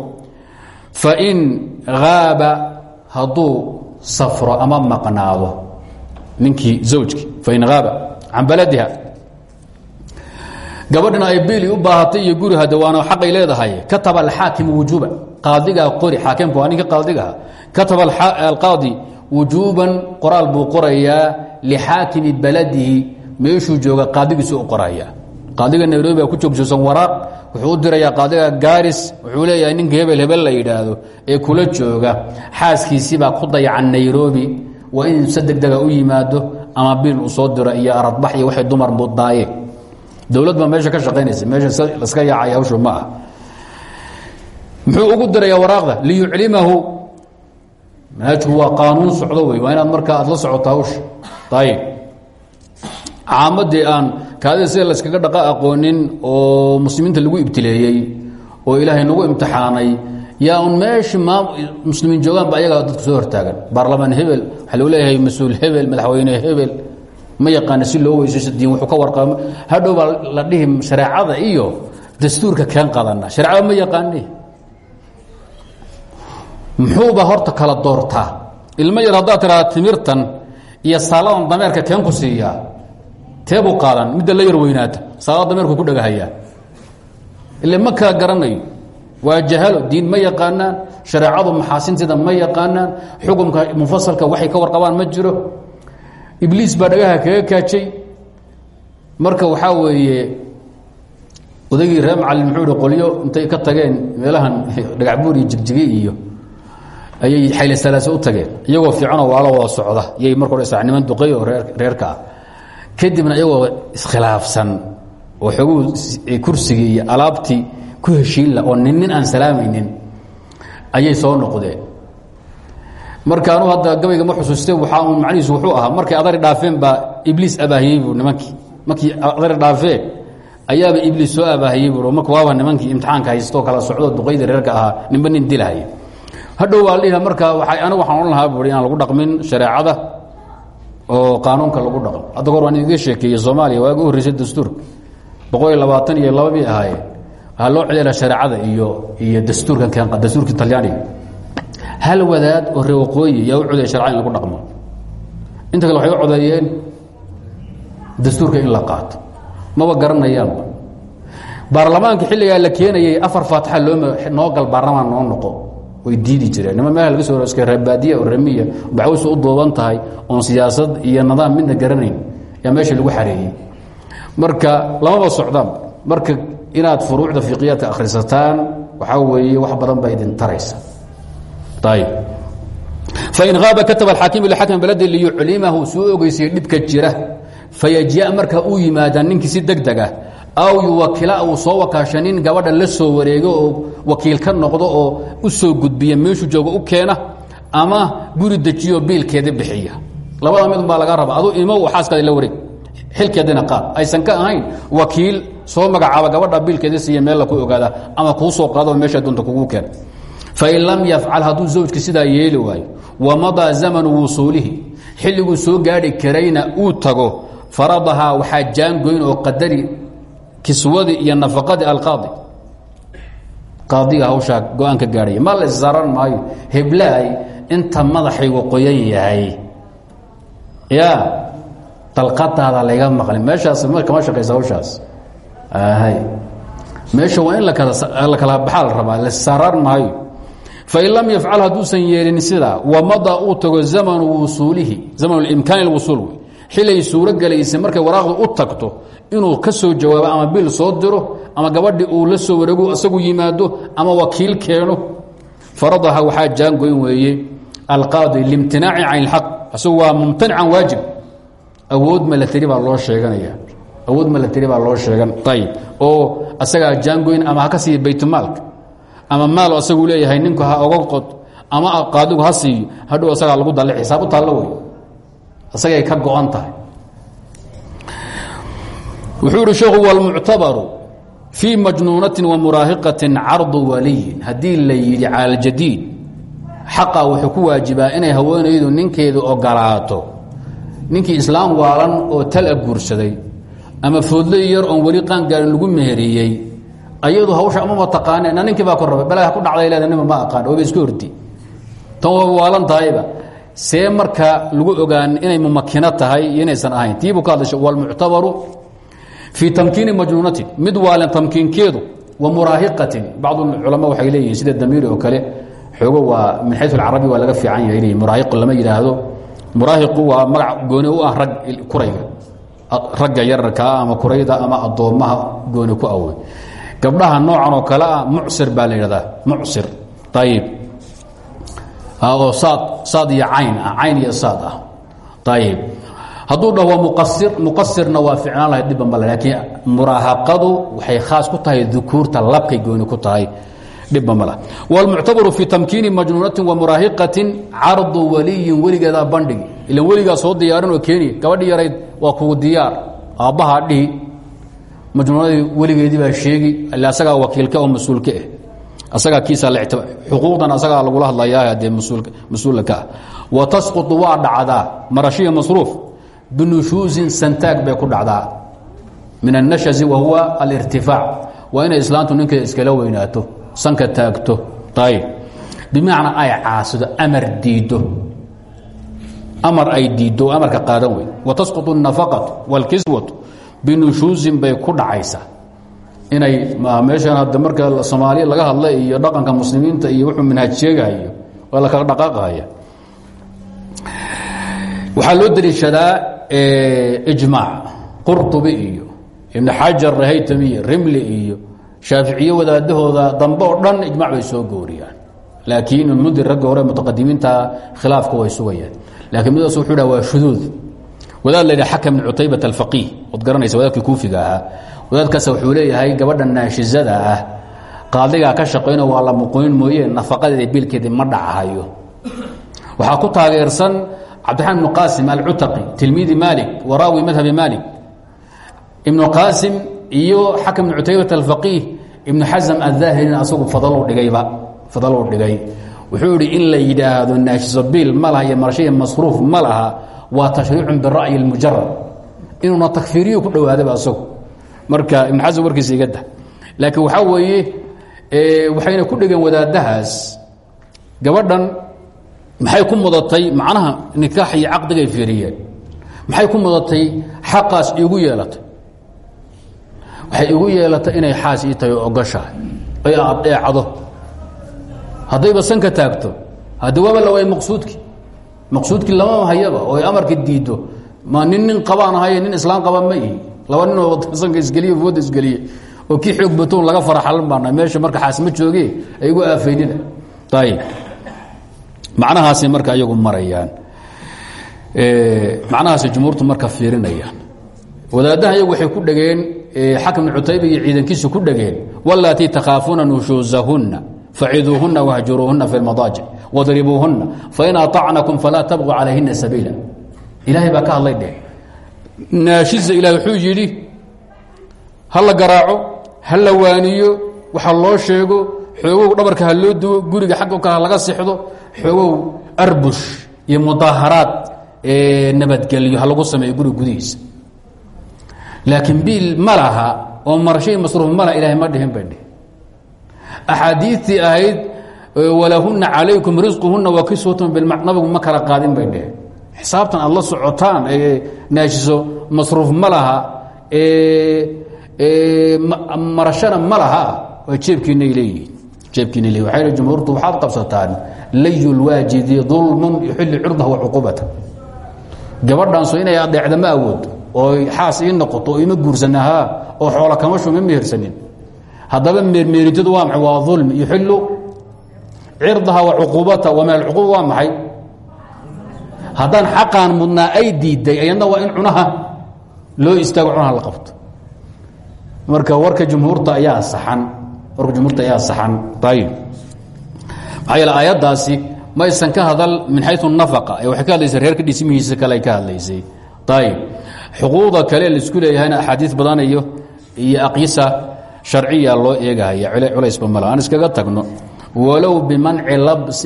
fain haaba hadduu safro ama maqnaado ninkii zawjki fain haaba can baladiha gabadhina ay biili u baahatay iyo guri hade waana xaqay leedahay. Kataba alxaakimu wujuuba qaadigaa qori xaakimku waa ninka qaadigaha kataba alqaadi wujuuban qoraal buu qorayaa lixaakimi baladihi. Meeshuu jooga qaadigiisu u qoraya qaadiga nairobi ku joogjoogsan waraaq wuxuu u dirayaa qaadiga wuxuu leeyahay ninka hebel hebel la yidhaahdo ee kula jooga. Xaaskiisibaa ku dayacan nairobi. Waa in se u yimaado ama biil uu soo diro iyo aradbax iyo waxay dumar mudaaye dowlad baa meesha ka shaqaynaysa. Meesha laska yaacay hawshu ma ah muxuu ugu dirayaa waraaqda? Liyuclimahu. Manhajku waa qaanuun socdo wey. Waa inaad markaa aad la socoto hawsha ayib caamadii aan kaadida sida layskaga dhaqa aqoonin oo muslimiinta lagu ibtileeyey oo ilaahay nagu imtixaanay yaa un meeshi maam muslimiin joogaanba ayagaa dadku soo hortaagan. Baarlamaan hebel waxaa lagu leeyahay mas'uul hebel madaxweyne hebel ma yaqaana si loo weysayso diin wuxuu ka warqaba hadhow la dhihi shareecada iyo dastuurka keen qadana shareecada ma yaqaani. Muxuuba horta kala doortaa? Ilmo yar haddaad tidhahda timirtan iyo saaladan dameerka keen ku siiyaa teebuu qaadan. Midda la yar weynaata saalada dameerku ku dhagahayaa ile ma kala garanayo. Diin ma yaqaanaan. Shareecadu maxaasinteeda ma yaqaanaan. Xukumka mufasalka waxay ka warqabaan ma jiro ibliis baa dhagaha kaga kaajay. Marka waxaa weeye odaygii ree macalin muxuu hi qolyo intay ka tageen meelahan dhagacbuur iyo jigjige iyo ayay xaylasalaase u tageen. Iyagoo fiicanoo waalo wada socda iyay marka hore israa niman duqay oo reerka ah. Kadibna iyagoo iskhilaafsan oo xooguu kursigii iyo alaabtii ku heshiinla oo nin aan salaamaynin ayay soo noqdeen marka anu hadda gabayga ma xusuuste waxaa uun macnihiisu wuxuu ahaa markay adari dhaafeen baa ibliis abaahiyey buu nimankii markii adari dhaafeen ayaaba ibliis soo abaahiyey buu marka waaba nimankii imtixaanka haystoo kala socdo duqaydii reerka ahaa ninba nin dilahaya hadhow waa dhiha marka waay anigu waxaan odhan lahaa buui inaan lagu dhaqmin shareecada oo qaanuunka lagu dhaqmo hadda goor waan idiga sheekeeyey soomaaliya waaga horreysay dastuurka boqol iyo iyo laba bay ahaayeen. Waxaa loo celina shareecada iyo iyo dastuurkan dastuurka talyaaniga hal wadaad oo ree waqooyi yaa u codeya sharca lagu dhaqmo. Inta kale waxay u codeeyeen dastuurka in la qaato. Maba garanayaanba baarlamaanka xilligaa la keenayay afar faatixa loo noo gal baarlamaan noo noqo way diidi jireen. Nima meelaha laga soo iska reebaadiya oo remiya baxwaysu u duuban tahay oon siyaasad iyo nidaam midna garanayn yaa meesha lagu xareeyey. Marka lamaba socdaan marka inaad furuucda fiqiyaadka akhrisataan waxaa weeye wax badan baa idin taraysa fain aaba kataba alxaakimu lxakm baladi liyuclimahu suu ogeysiya dhibka jira fayajia marka uu yimaada ninkii si deg deg ah aw yuwakila uu soo wakaasha nin gabadha la soo wareego oo wakiil ka noqdo oo u soo gudbiya meeshuu jooga u keena ama guri dejiyo biilkeeda bixiya labada mid baa laga raba adu imo xaaskaada la wareeg xilkeedana qaad aysan ka ahayn wakiil soo magacaaba gabadha biilkeeda siiya meel la ku ogaada ama kuu soo qaado meesha doonta kugu keena fain lam yafcal hadduu zawjka sidaa yeeli waayo wamadaa zamanu wusuulihi xilliguu soo gaadhi karayna uu tago faradahaa waxaa jaangoyn oo qadari kiswadii iyo nafaqadii alqaadi qaadiga hawshaa go'aan ka gaadhaya ma la issaran maayo heblaay inta madaxaygu qoyan yahay ya dalqadaada layga maqlin meeshaas kama shaqaysa hawshaas meesha waa in la kala baxaa la rabaa la saran maayo fain lam yafcal hadduusan yeelin sidaa wamadaa uu tago zamanu wusuulihi zamanu imkaani lwusuul wey xilay suuro gelaysa markay waraaqdu u tagto inuu ka soo jawaabo ama bil soo diro ama gabadhi uu la soo wareego isagu yimaado ama wakiil keeno faradaha waxaa jaangoyn weeye alqaadi limtinaaci can ilxaq isagu waa mumtanican waajib awood malateri baa loo sheeganaya awood malateri baa loo sheegan ayib oo asagaa jaangoyn ama ka siiya baytmaalka ama maal asagu leeyahay ninku ha oga qod ama qaadigu ha siiyo hadhow asagaa lagu dalle xisaab u taallo wey asagay ka go-an tahay. Wuxuu ihi sheekhu wاlmuctabaru fii majnuunatin wamuraahiqatin cardu waliyin. Haddii la yidhi cala aljadiid xaqa wuxuu ku waajibaa inay haweenaydu ninkeedu ogolaato. Ninkii islaam waalan oo tala guursaday ama foodley yar oon weli qaangaarin lagu meheriyey ayadu hawsha amama taqaaneen na ninkii baa ku rabay balaa ku dhacday leeda nima ma aqaan ooba iska hordi tan waa waalan tahayba. See marka lagu ogaan inay mumakino tahay iyo inaysan ahayn. Tiibuu ka hadlasha wاlmuctabaru fii tamkiini majnuunatin. Mid waalan tamkiinkeedu wa muraahiqatin. Bacdu culama waxay leeyihiin sida damiiri oo kale xoogo waa min xayu alcarabi waa laga fiican yahay leeyihiin muraahiqu lama yidhaahdo muraahiqu waa magac gooni u ah rag kurayga. Ragga yararkaa ama kurayda ama addoommaha gooni ku awey gabdhaha noocan oo kale ah mucsir baa la mucsir. Ayib oo saad saad iyo cayn ah cayn iyo saad ah. Ayib hadduu dhaho waa muqasir muqasirna waa laakiin muraahaqadu waxay khaas ku tahay dukuurta labkay gooni ku tahay dhibba male wاlmuctabaru fii tamkiini majnuunatin wa muraahiqatin cardu waliyin weligeedaa bandhigi. Ilan weligaa soo diyaarin oo keeni gabadhi yarayd waa kugu diyaar. Aabbahaa dhihi majnuunadii weligeedii baa sheegi ila asagaa wakiilka oo mas-uulka ah asagaa kiisa la xuquuqdan asagaa lagula hadlayaa dee mas-uulka ka ah wa tasqutu waa dhacdaa marashiya masruuf binushuusin santaag bay ku dhacdaa min annashazi wa huwa alirtifaac waa inay islaantu ninkeeda iskala weynaato sanka taagto ayb bimacnaa ay caasido amar diiddo amar ay diiddo amarka qaadan wey wa tasqutu الnafaqatu wاlkiswatu binushuusin bay ku dhacaysaa inay meeshan hadda marka soomaaliya laga hadla iyo dhaqanka muslimiinta iyo wuxuu minhaaj sheegahayo waa la kala dhaqaaqahaya waxaa loo daliishadaa ijmaac qurطubi iyo ibn xajar haytami iyo rimli iyo shaaficiye wadaadahooda dambe oo dhan ijmac bay soo gooriyaan. Laakiin ibnmundir raggi hore mutaqadimiinta khilaafka way sugayaan. Lakiin midaas wuxuu dha waa shuduud wadaad la yidhaha xakam bn cutaybat alfaqiih. Ood garanaysa wadaadkii kuufiga ahaa. Wadaadkaas wuxuu leeyahay gabadha naashizada ah. Qaadigaa ka shaqayno waa la muqoyn mooye nafaqadeeda bilkeedii ma dhacahayo waxaa ku taageersan cabdiraxmaan ibnu qaasim alcutaqi tilmiidi maalik waraawi madhabi maalik ibnu qaasim iyo xakam bn cutaybat alfaqiih ibnu xasm adaahirin asagu fadlu dhigayba fadaluu dhigay. Wuxuu idhi in la yidhaahdo naashiso biil ma laha iyo marashaya masruuf ma laha waa tashriicun bira'yi اlmujarad inuuna takfiiriyu ku dhowaadaba asagu. Marka ibn xasm warkiisa iga da laakiin waxaa weeye waxayna ku dhegeen wadaadahaas gabadhan maxay ku mudatay macnaha nikaax iyo caqdigay fiiriyeen. Maxay ku mudatay xaqaas igu yeelatay. Waxay igu yeelatay inay xaas ii tahay oo ogoshahay ay adeecdo haddayba sanka taagto haddi waaba la waay maqsuudkii maqsuudkii lama hayaba oo amarka diiddo. Ma nin nin qabaan ahaye nin islaam qaba ma ihi. Laba ninoo sanka isgeliye fooda isgeliye. Oo kii xoog batoon laga faraxalan baana meesha marka xaas ma jooge ay igu aafaynina. Ayib macnahaasi marka ayagu marayaan. Macnahaasi jumhuurtu marka fiirinayaan. Wadaadaha iyagu waxay ku dhegeen xakam bn cutayba iyo ciidankiisu ku dhegeen walatii takhaafuuna nushuusahunna faciduuhuna wahjuruuhuna fi lmadaajic wadribuuhuna fain aطacnakum falaa tabquu calayhina sabiila. Ilaahay baa ka hadlay dheh naashiza ilahi wuxuu yidhi ha la garaaco ha la waaniyo waxa loo sheego xoogow dhabarka ha loo duwo guriga xagga ka laga sixdo xoogow arbush iyo mudaaharaad nabadgelyo ha lagu sameeyo guriga gudihiisa. Laakiin biil ma laha oo marashay masruuf mala ilahay ma dhihin bay dheh axaadiitii ahayd walahuna calaykum risquhuna wa kiswatun bilmac nabigu ma kala qaadin bay dheh xisaabtan aad la socotaan ee naashiso masruuf ma laha marashana ma laha waa jeebkiinay leeyihiin. Jeebkiinay leeyihiin waxay jumhuurtu waxaad qabsataan layu lwaajidi dulmun yuxilli curdahu wa cuquubata gabadhaanso inay adeecda ma awood oo xaas ii noqoto oo ima oo xoola kama shu ma mehersanin haddaba waa maxay? Waa ulmi cirdaha wa cuquubata wa min alcuquub waa maxay? Haddaan xaqaan mudnaa ay diiday ayadna waa in cunaha loo istaago cunaha la qabto. Marka warka jumhuurta ayaa saxan warka jumhuurta ayaa saxan. Ayib maxaa yeele aayaddaasi maysan ka hadal min xayu nafaqa ee waxay ka hadlaysay reerka dhismihiisa kale ka hadlaysay. Ayib xuquuqda kale la isku leeyahayna axaadiis badan iyo iyo aqyisa sharciya loo eegahaya culaysba male aan iskaga tagno walow bimanci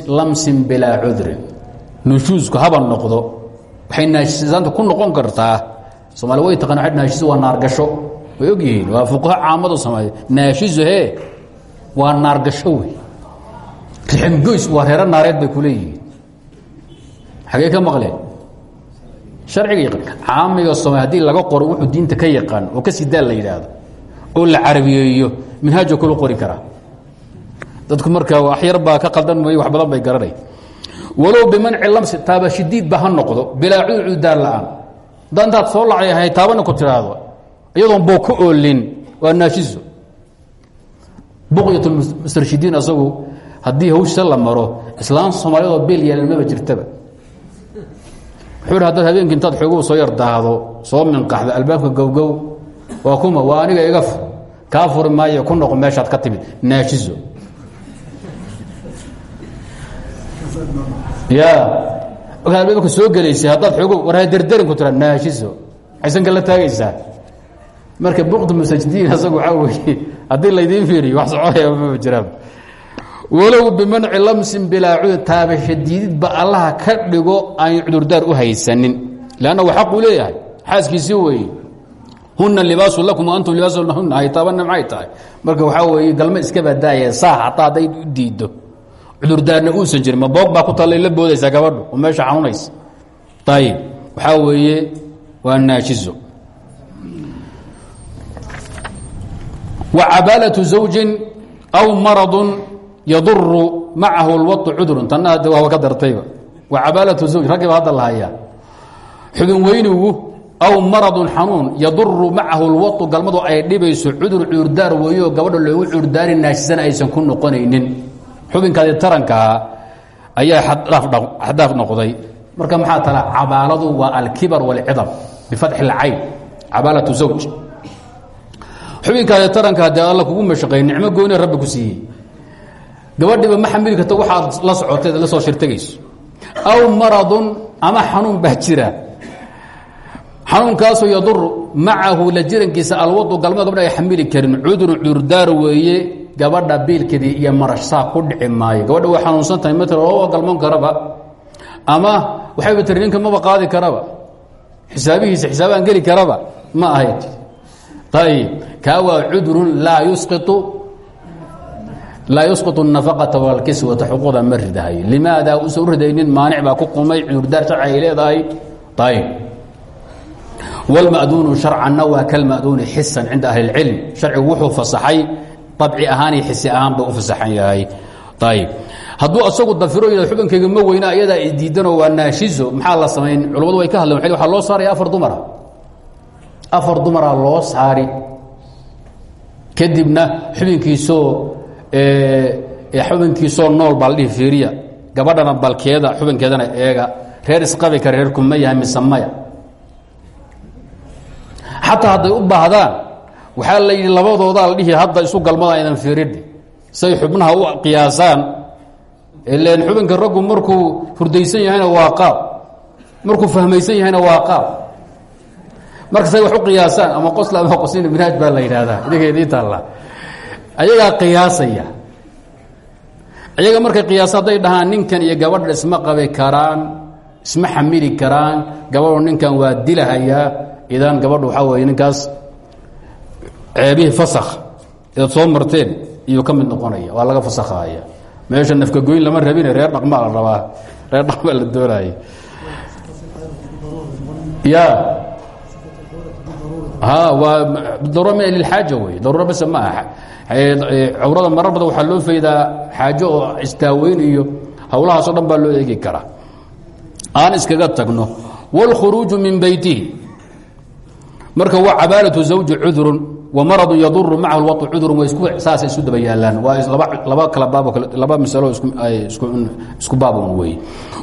lamsin bilaa cudrin. Nushuusku haba noqdo waxay naashisaanta ku noqon kartaa. Somaali way taqaan naashisu waa naargasho. Way ogyihiin waa fuqaha caamadu samaay naashisu hee waa naargasho wey riximgoys waa reero naareed bay ku leeyihiin. Xagee ka maqleen? Sharciga caamiga somaali haddii laga qoro wuxuu diinta ka yaqaan oo ka sidaa la yidhaahdo. Oo la carabiyeeyo minhaajo kula qori karaa dadku marka wax yar baa ka qaldan mooye wax badan bay garanay walow bimanci lamsi taaba shidiidba ha noqdo bilaa cudur cudaan la'aan. Haddaa intaad soo lacyahay taabana ku tidhaahdo iyadoon boo ka oolin waa naashiso. Buqyat mustarshidiin asagu haddii hawsha la maro islaam soomaaliyadoo beel yeelan maba jirtaba. Wuxuu hi hadaad habeenkii intaad xoogow soo yar daahdo soo minqaxdo albaabka gowgow waa kuma waa aniga iga fur kaa furi maayo ku noqo meeshaad ka timid. Naashiso ya. Soo gelaysay haddaad xoogow war ha derderin ku tira naashiso aysan kala taagaysaa. Marka buqdu musajidiin asagu waxaa weeye haddii laydiin fiiriyo wax soconaya maba jiraan. Walow bimanci lamsin bilaa cudur taabasha diididba allaha ka dhigo aan cudurdaar u haysanin. Lanna wa xaquu leeyahay. Xaaskiisii weeye. Huna libaasu lakum antum libaasu lahuna haytaabanna maxay tahay? Marka waxaa weeye galma iska badaaya saa hataa hadday u diiddo cudurdaarna uusan jirin ma boog baa ku tallay la boodaysaa gabadhu oo meesha xanuunaysa ayib waxaa weeye waa naashizo wa cabaalatu zawjin aw maradun yaduru macahu lwau cudrun. Tanna hadde waaba ka dartayba. Wa cabaalatu zawj raggii ba hadda la hayaa. Xubin weynigu aw maradun xanuun yaduru macahu lwau galmadu ay dhibayso cudur cudurdaar weeyo gabadha loogu cudurdaari naashisan aysan ku noqonaynin xubinkaadii tarankaha ayaa xadaaf noqday. Marka maxaa tala cabaaladu waa alkibar wاlcidam bifatxi اlcayn cabaalatu zawj. Xubinkaadi taranka haddii alla kugu mashaqeey nicmo gooni rabbi ku siiyey. Gabadhiiba ma xamili karta la socotay la soo shirtagayso aw maradun ama xanuun baa jira. Xanuunkaasoo yaduru macahu la jirankiisa alwadu galmada gabadha ay xamili karin. Cudurun cudurdaar weeye gabadha biilkeedii iyo marashsaa ku dhici maayo gabadha way xanuunsan tahay matl oo galmoon karaba ama waxayba tiri ninka maba qaadi karaba xisaabihiisa xisaabaan geli karaba ma ahayd ayb kaa waa cudurun laa yusqiu laa yusqiط الnafaqata walkiswata xuquuqda ma ridahay limaada usan u ridaynin maanic baa ku qumay cudurdaar sharci ay leedahay ayb wاlmaduunu sharcanna waa kalmaduuni xisan cinda ahli اlcilm sharcigu wuxuu fasaxay abci ahaan iyo xisi ahaan buu u fasaxan yahay ayb hadduu asagu dafiro yidhad xubankayga ma weyna ayadaa isdiidanoo waa naashizo maxaa la samayn culamadu way ka hadleen waxaa loo saaraya afar dumara afar dumaraa loo saari kadibna xubinkiisoo xubinkiisoo nool baa la dhihi fiiriya gabadhana balkeeda xubinkeedana eega reer isqabi kara reer kuma yahay mise maya xataa hadday u baahdaan waxaa la yidhi labadoodaa la dhihi hadda isu galmada aydan fiiridhi say xubnaha u qiyaasaan ilan xubinka raggu markuu hurdaysan yahayna waa qaab. Markuu fahmaysan yahayna waa qaab. Marka say wax u qiyaasaan ama qosla ama qoslina minhaaj baa la yidhaahdaa. Idinka idiin taalla. Ayagaa qiyaasaya. Ayaga markay qiyaasa dhahaan ninkan iyo gabadha isma qabi karaan isma xamili karaan gabadho ninkan waa dilahayaa. Idan gabadhu waxaa weeye ninkaas ceebihii fasakh eed soo marteen iyuu ka noqonaya waa laga fasakhaya meesha nafkagoyn lama rabine reer dhaqmaa la rabaa reer dhaqmaa la doonaya ya ha waa daruura min lilxaaja wey daruura base ma aha. Cawrada loo faydaa xaajo oo iyo howlahaasoo dhan baa loo eegi karaa. Aan iskaga tagno wاlkhuruuju min beytihi marka waa cabaalatu zawji cudurun wamaradu yaduru macahu way isku saasay isu daba yaalaan. Waa laba masalo isku baabon wey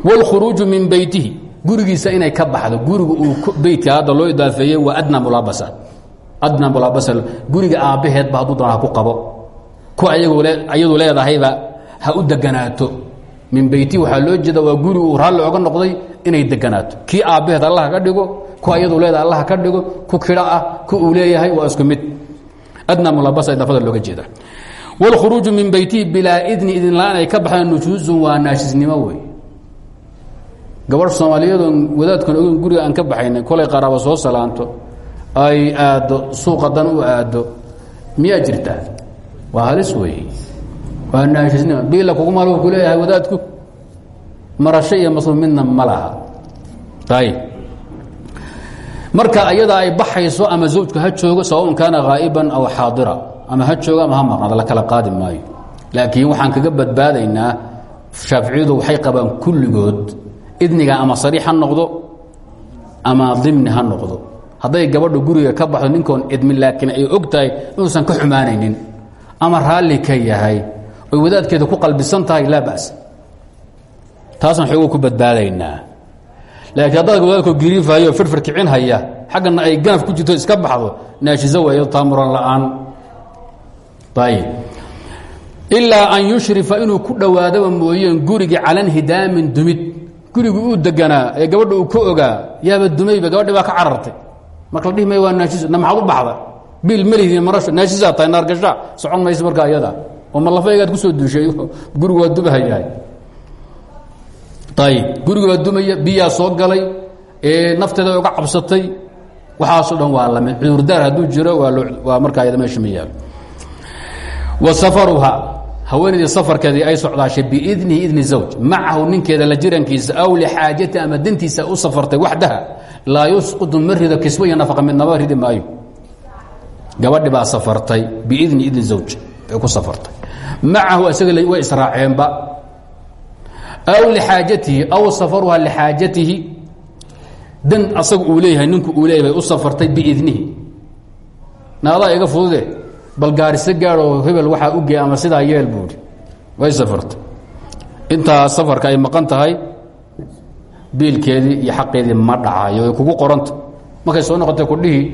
wاlkhuruuju min beytihi gurigiisa inay ka baxdo. Guriga uu beytka hadda loo idaafeeyey waa adna mulaabasa. Adna mulaabasa. Guriga aabbaheedba hadduu doona ha ku qabo. Ku ayadu leedahayba ha u deganaato min beyti waxaa loo jeeda waa guri uu raalli oga noqday inay deganaato kii aabbaheed allah ka dhigo ku ayadu leedaha allah ka dhigo ku kidho ah ku uu waa isku mid adna mulaabasa idaafada looga jeeda wاlkhuruuju min beytihi bilaa idni idin la'aan ay ka baxdaan nujuuzun waa naashisnimo wey gabadh soomaaliyadoon wadaadkan ogen guriga aan ka baxaynay kolay qaraabo soo salaanto ay aaddo suuqa u aaddo miyaa jirtaa waa halis weeye waa naashisnimo biila kuguma ku leeyahay wadaadku marasho iyo masruuf midna marka iyada ay baxayso ama zawjku ha joogo sawaun kaana haa'iban aw xaadira. Ama ha joogo ama ha maqnaada la kala qaadi maayo. Laakiin waxaan kaga badbaadaynaa shaaficiyadu waxay qabaan kulligood. Idniga ama sariix ha noqdo ama dimni ha noqdo. Hadday gabadha guriga ka baxdo ninkoon idmin laakiin ay og tahay inuusan ka xumaanaynin ama raalli ka yahay oy wadaadkeeda ku qalbisan tahay laa bas taasaan xoogo ku badbaadaynaa laakiin haddaad wadaadko giriifayo firfir kicin haya xaggana ay ganaf ku jirto iska baxdo naashizo weeyo taamuran la'aan. Ayib ilaa an yushrifa inuu ku dhowaadaba mooyeen gurigii calan hidaamin dumid. Gurigii uu deganaa ee gabadha uu ka ogaa yaaba dumayba gabadhi baa ka carartay. Marka la dhihi may waa naashiso na maxaad u baxda? Biil malihdi marasho naashisaa tahay naargashaa socon maysa markaa iyada. Oo ma lafaygaad ku soo duushay gurigu waa ayib gurigu waa dumaya biyaa soo galay ee nafteeda uga cabsatay. Waxaasoo dhan waa la mid cudurdaar hadduu jiro waa waa markaa iyada meesha ma wa safaruha haweenaydii safarkeedii ay socdaashay biidnihi idni zawj. Macahu ninkeeda la jirankiisa aw lixaajati ama dantiisa u safartay waxdaha laa yusqudu ma rido nafaqa midnaba ridi maayo. Gabadhi safartay biidni idni zawj ay ku safartay. Macahu isaga way israaceenba aw lixaajatihi aw safaruha lixaajatihi dan asaga uu leeyahay ninku uu leeyahay u safartay biidnihi. Naadaa iga fudude bal gaariso gaadoo hebel waxaa u geey ama yeel buuhi way safartay. Intaa safarka ay maqan tahay biilkeedii iyo xaqeedii ma dhacayo kugu qoranta markay soo noqotay kudhihii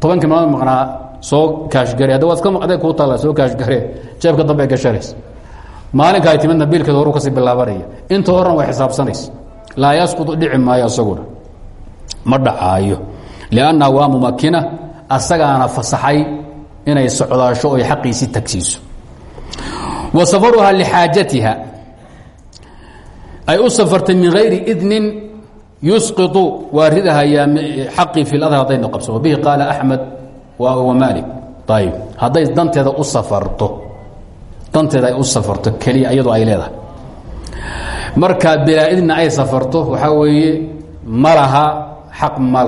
tobankii maalmood maqnaa soo kaashgare hadda waad ka maqday kuu taalla soo kaashgare jeebka dambe ay maalinka ay timidna biilkeeda horu ka sii bilaabanaya. Inta horan way xisaabsanaysa. Laa yasqutu dhici maayo asaguna. Ma dhacaayo. Liannaha waa mumakina asagaana fasaxay inay socdaasho oy xaqiisii tagsiiso. Wa safaruhaa lixaajatiha ay u min hayri idnin yusqiطu waa ridahayaa xaqii fi ladhar haddayna qabso wabihi qaala axmed wa maalik. Ayib hadday danteeda u safarto danteeda ay u safarto keliya iyadoo ay leedahay. Marka bilaa ay safarto waxaa weeye ma laha xaq ma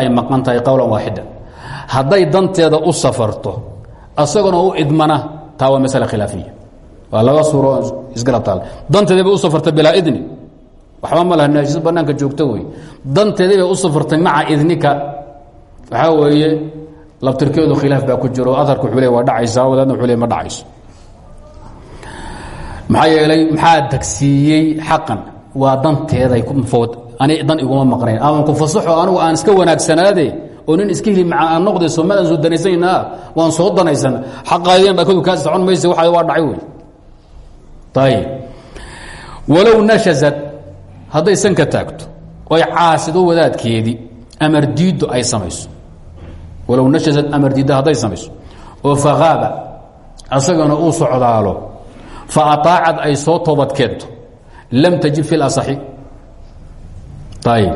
ay maqan qowlan waaxida. Hadday danteeda u safarto asagona u idmana taa waa masale khilaafiya. Waa laba suuro isgarab taal. Danteedii bay u ma laha naajisa banaanka joogto wey danteedii bay u safartay maca idnika. Waxaa weeye labtirkeedu khilaaf baa ku jiro aharka wuxuu waa dhacaysaa wadaadna wuxuu ma dhacayso maxaa yeelay maxaa tagsiiyey xaqan? Waa danteeday dan iguma maqnayn. Aman ku fasaxo anugu aan iska wanaagsanaade oo nin iska hili maca aan noqday soomaadaan soo danaysanayna waan soo danaysan. Xaqaadeen dhakadu kaa socon mayse waxa waa dhacay wey. Ayib walow nashazad hadday sanka taagto oy caasido wadaadkeedii amar diiddo ay samayso. Walow nashazad amar diiddo hadday samayso. Oo fakaaba asagana uu socdaalo aaaacad ay soo toobad keento. Lam tajib i ai ayb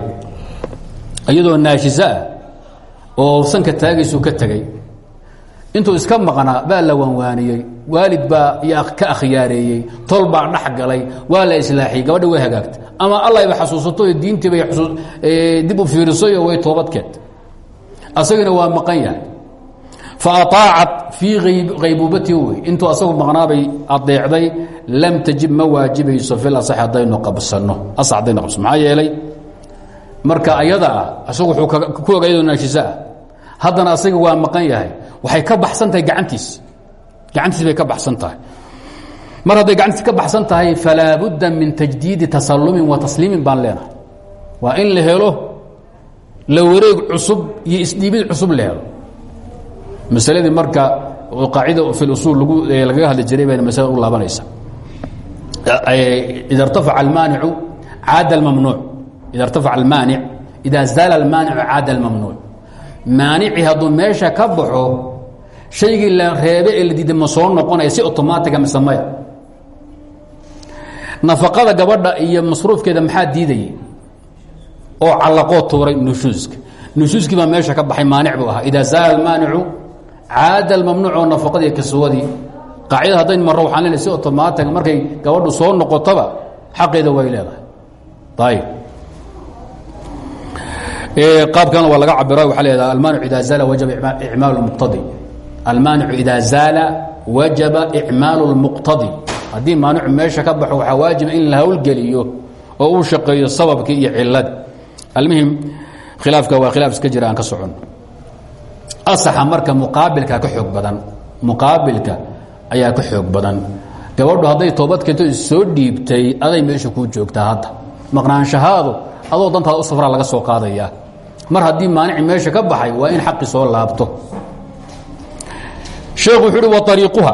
iyadoo naashiseah oo sanka taagaysu ka tegey intuu iska maqnaa baa la waanwaaniyey. Waalid baa ka akhyaareeyey tol baa dhex galay. Waa la islaaxiyey. Gabadha way hagaagtay ama allahba xasuusato diintiibay dib u fiirisay oo way toobad keentay asagina waa maqan yahay fa aaacat fii haybuubati wey intuu asagu maqnaabay adeecday lam tajib ma waajibayso fi asax haddaynu qabsano asax haddaynu qabsano maxaa marka ayada asagu wuxuu ku oga yadoo naashiso ah haddana waa maqan yahay waxay ka baxsan tahay gacantiisi gacantiisi bay ka baxsan mar hadday gacantiisi ka baxsan tahay budda min tajdiidi tasalumin wa tasliimin baan leenahay waa in la la wareeg cusub iyo isdhiibid cusub la masaladii marka qaacida fi usuul lagaga hadli jiray bayna masalada u laabanaysa. Ida irtafaca almaanicu caada almamnuuc. Ida irtafaca almaanic ida zaala almaanicu caada almamnuuc. Maanici hadduu meesha ka baxo shaygii la reebe ee la soo noqonaya si otomaatiga mise maya. Nafaqada gabadha iyo masruufkeeda maxaa diidayay? Oo callaqoo tuuray nushuuska nushuuskii baa meesha ka baxay maanic buu ahaa. Ida zaala almaanicu caada almamnuuc oo nafaqadii kaswadii qaacidada haddayn marro waxaan leenahay si otomaatiga markay gabadhu soo noqotaba xaqeeda way leedahay ayib qaabkan waa laga cabira waa leedaha almaanicu ida zaala wajaba icmaal اlmuqtadi almaanicu ida zaala wajaba icmaalu اlmuqtadi haddii maanicu meesha ka baxo waxaa waajiba in la hawlgeliyo oo uu shaqeeyo sababkii iyo ciladi almuhim khilaafka waa khilaaf iska jira ka socon asaxa marka muqaabilka ka xoog badan muqaabilka ayaa ka xoog badan. Gabadhu hadday toobad keento soo dhiibtay aday meesha kuu joogtaa hadda. Maqnaanshahaadu adoo dantaada u safraa laga soo qaadayaa mar haddii maanici meesha ka baxay waa in xaqi soo laabto. Sheekhu wuxuu uhi wa ariiquha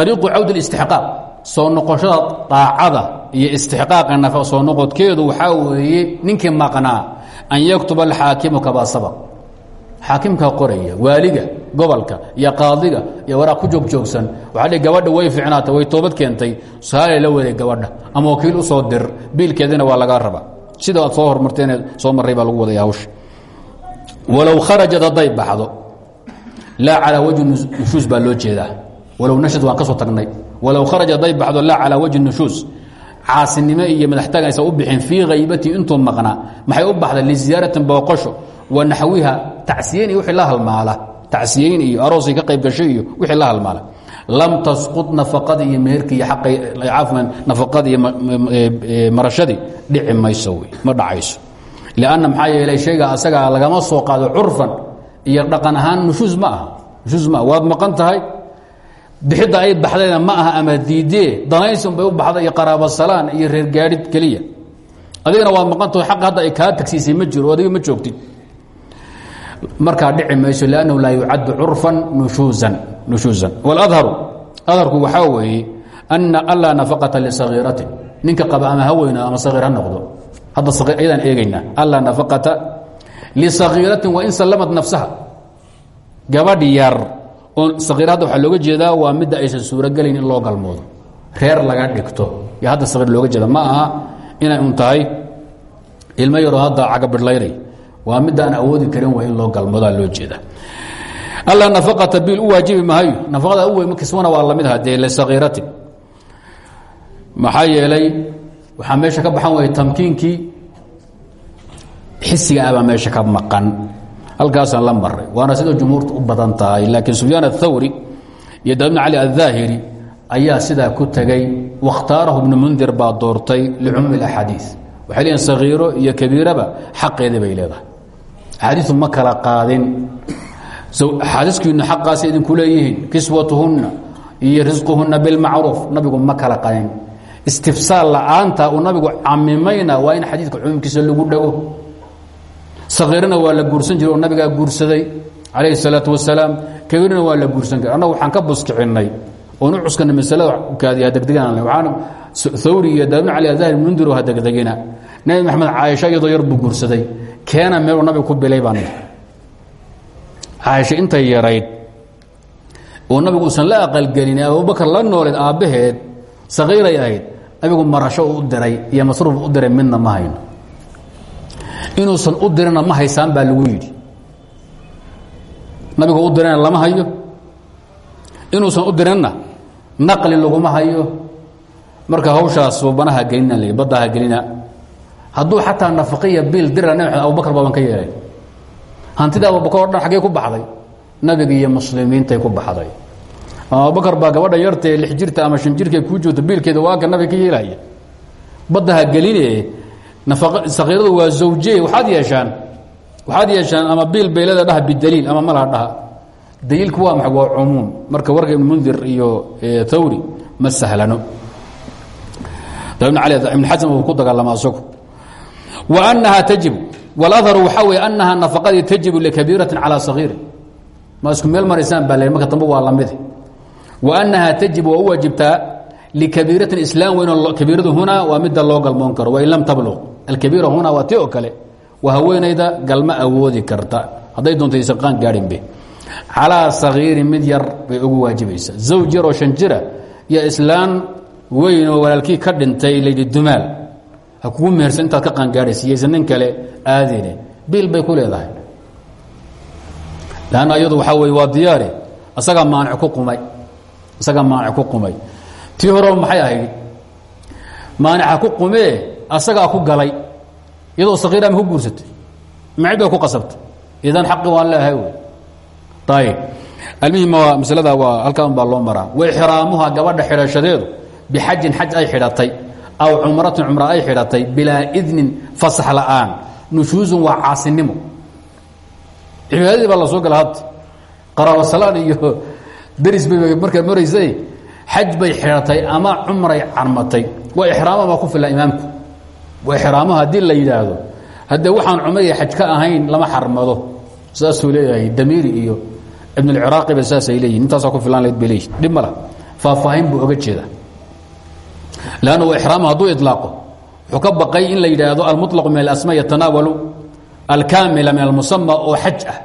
ariiqu cawd اlistixqaaq soo noqoshada daacada iyo istixqaaqa nafa soo noqodkeedu waxaa weeye ninkii maqnaa an yaktuba alxaakimu kabaa sabaq xaakimkaa qoraya waaliga gobolka iyo qaadiga iyo waraaq ku joogjoogsan. Waxaa dhi gabadha way ficnaatay way toobad keentay. Saalay la waday gabadha. Ama wakiil u soo dir. Biilkeedina waa lagaa rabaa. Sida soo hormarteen soo marray baa lagu wadaya hawsha. Walow kharajad hadday baxdo laa calaa wajhi nushuus baa loo jeedaa. Walow nashad waan ka tagnay. Walow kharajad hadday baxdo laa calaa wajhi nushuus. Caasinimo iyo madaxtaagan aysan u bixin fii haybatii intuu maqnaa. Maxay u baxday? Liziyaaratin booqosho wa naxwiha tacsiyeyn iyo wixii la halmaala. Tacsiyeyn iyo aroosay ka qayb gashay iyo wixii la halmaala. Lam tasqud nafaqadii iyo meherkii iyo aqay cafwan nafaqadii iyo marashadii dhici mayso wey ma dhacayso. Lianna maxaa yeelay shayga asagaa lagama soo qaado curfan iyo dhaqan ahaan nushuus ma aha. Nushuus ma aha. Waad maqan tahay? Bixidda ay baxdayna ma aha ama diidee danaysun bay u baxda iyo qaraabo salaan iyo reer gaadhid markaa dhici mayso lannahu laa yucaddu curfan nushuusan wاladharu adharku waxaa weeye ana anlaa nafaqata lisagiiratin ninka qaba ama ama sagiir ha noqdo. Hadda ayadaan eegaynaa. Anlaa nafaqata lisagiiratin wain sallamat nafsaha. Gabadh yar oo sagiir hadda looga jeedaa waa midda aysan suurogelayn in loo galmoodo. Reer laga dhigto. Yo hadda sagiir looga jeeda. Ma aha inay un tahay. Ilmo yaroo hadda cagabidhlaynay waa mida aan awoodi karin waa loo galmado loo jeeda alla nafaqata bil u waajibi nafaqada u weyn kismana waa la mid aha dee lisakiirati maxaa yeelay waxaa meesha ka baxan waya tamkiinkii xisiga abaa ah meesha ka maqan. Halkaasaan la maray waana sida jumhuurta u badan tahay laakiin sufyaan athawri iyo dabn cali addaahiri ayaa sidaa ku tegey wakhtaarahu bnu mundir baa doortay licumuumi اlaxaadiiث waxay leeyiin sagiiro iyo kabiiraba xaqeeda bay leedahay axaadiiu ma kala qaadin. Axaadiiskiinu xaqaasay idinku leeyihiin kiswatuhunna iyo risquhunna bilmacruuf nabigu ma kala qaadin. Istifsaal la'aanta uu nabigu camimayna waa in xadiidka cumuumkiisa lagu dhago. Sakiirana waa la guursan jiray oo nabigaa guursaday calayhi salaatu wasalaam kabiirna waa la guursan jiray. Annagu waxaan ka buskicinnay oon u cuskanay masalada kaadiha degdegaan waxaan thawri iyo daabin cali adahir mundir buu guursaday keena meeluu nabigu ku bilay baan caaisha intay yarayd oo nabigu uusan la aqalgelin abubakar la nooleed aabbaheed sakiiray ahayd nabigu marasho u diray iyo masruuf u diray midna ma hayno. Inuusan u dirina ma haysaan baa lagu yidhi. Nabigu u dirina lama hayo. Inuusan u dirinna naqli laguma hayo. Marka hawshaas banaha gelina l baddaha gelina hadduu xataa nafaqiya biil dira nabi maxamed abubakar baaban ka yeelay. Hantida abubakar o dhan xaggee ku baxday nabiga iyo muslimiintay ku baxday. Abubakar baa gabadha yartae lix jirta ama shan jirka kuu joogta biilkeeda waaka nabiga ka yeelaya. Baddaha geline sakiiradu waa zawje waxaad yeeshaan waxaad yeeshaan ama biil baylada dhaha bidaliil ama malaha dhaha. Daliilku waa maa waa cumuum. Marka warka mundir iyo thawri ma sahlano. Ibn ali ibn xasan uu ku dagaalama isagu wa annaha tajibu waladharu waxaa weeye annaha nafaqadii tajibu likabiiratin calaa sagiirin ma isku meel maraysaan le marka dambe waa lamide annaha tajibu waa u waajibtaa likabiiratin islaam weyn kabiiradu hunaa waa midda loo galmoon karo wain lam tabluq alkabiira hunaa waa ti oo kale waa haweenayda galma awoodi karta hadday doonto aysan qaan gaadhinbe calaa sagiirin mid yar bay ugu waajibaysaa zawj yar oo shan jira iyo islaan weyn oo walaalkii ka dhintay layidhi dumaal ha kugu mehersan intaad ka qaangaadhaysa yaysan nin kale aadine biil bay ku leedahay. Lanna iyadu waxaa weye waa diyaare isagaa maanic ku qumay isagaa maanic ku qumay. Tii horeba maxay ahayd? Maanica ku qumee asagaa ku galay iyadoo sakiira ma ku guursatay macid bay ku qasabtay. Idan xaqi waan leeahay wy ayib almuhim waa maslada waa halkaan baa loo maraa. Waixraamuha gabadha xidhashadeedu bixajin xaj ay xidhatay aw cumratin cumra ay xidhatay bilaa idnin fasax la'aan. Nushuusun waa caasinimo. Cibaadadii baa la soo gala hadda. Qaraabasalaan iyo deris bay markaa maraysay xaj bay xidhatay ama cumray carmatay. Waa ixraama baa ku filan imaamku. Waa ixraamo haddii la yidhaahdo. Haddee waxaan cumraiyo xaj ka ahayn lama xarmado. Saasuu leeyahay damiiri iyo ibnulciraaqi ba saasay leeyihiin intaasaa ku filan layd bay leeyihiin dhib ma lah faahfaahin buu oga jeeda lanna wa ixraam hadduu ilaaqo wuxuu ka baqay in la yidhaahdo almuطlaqu min alasma yatanaawalu alkaamila min almusama oo xaj ah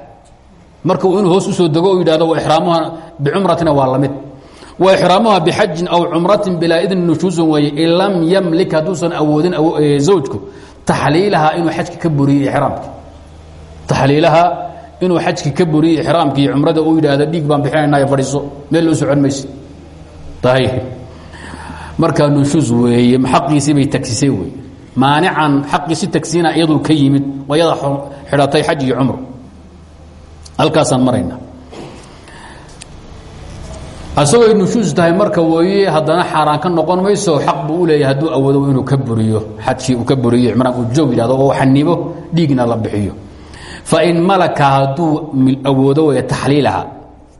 marka inuu hoos u soo dego u yidhahdo ixraamuha bicumratina waa la mid wa ixraamuha bixajin aw cumratin bilaa idni nushuusun weeye in lam yamlik hadduusan awoodin zawjku taxliilaha inuu xajki ka buriyey ixraamki taxliilaha inuu xajki ka buriyey ixraamki iyo cumrada uu yidhaahdo dhiig baan bixinaynayo fadhiiso meel loo socon mayse markaa nushuus weeye xaqiisii bay tagsisay wey maanican xaqiisi tagsiina iyaduu ka yimid yada xidhatay xaj iyo cumr. Halkaasaan marayna. Asagooy nushuus tahay marka weeye haddana xaaraan ka noqon mayso xaq buu u leeyahay hadduu awoodo inuu ka buriyo xajkii uu ka buriyo cimraan uu joog yidhahdo oo xanibo dhiigna la bixiyo. Fain malaka hadduu awoodo wey taxliilaha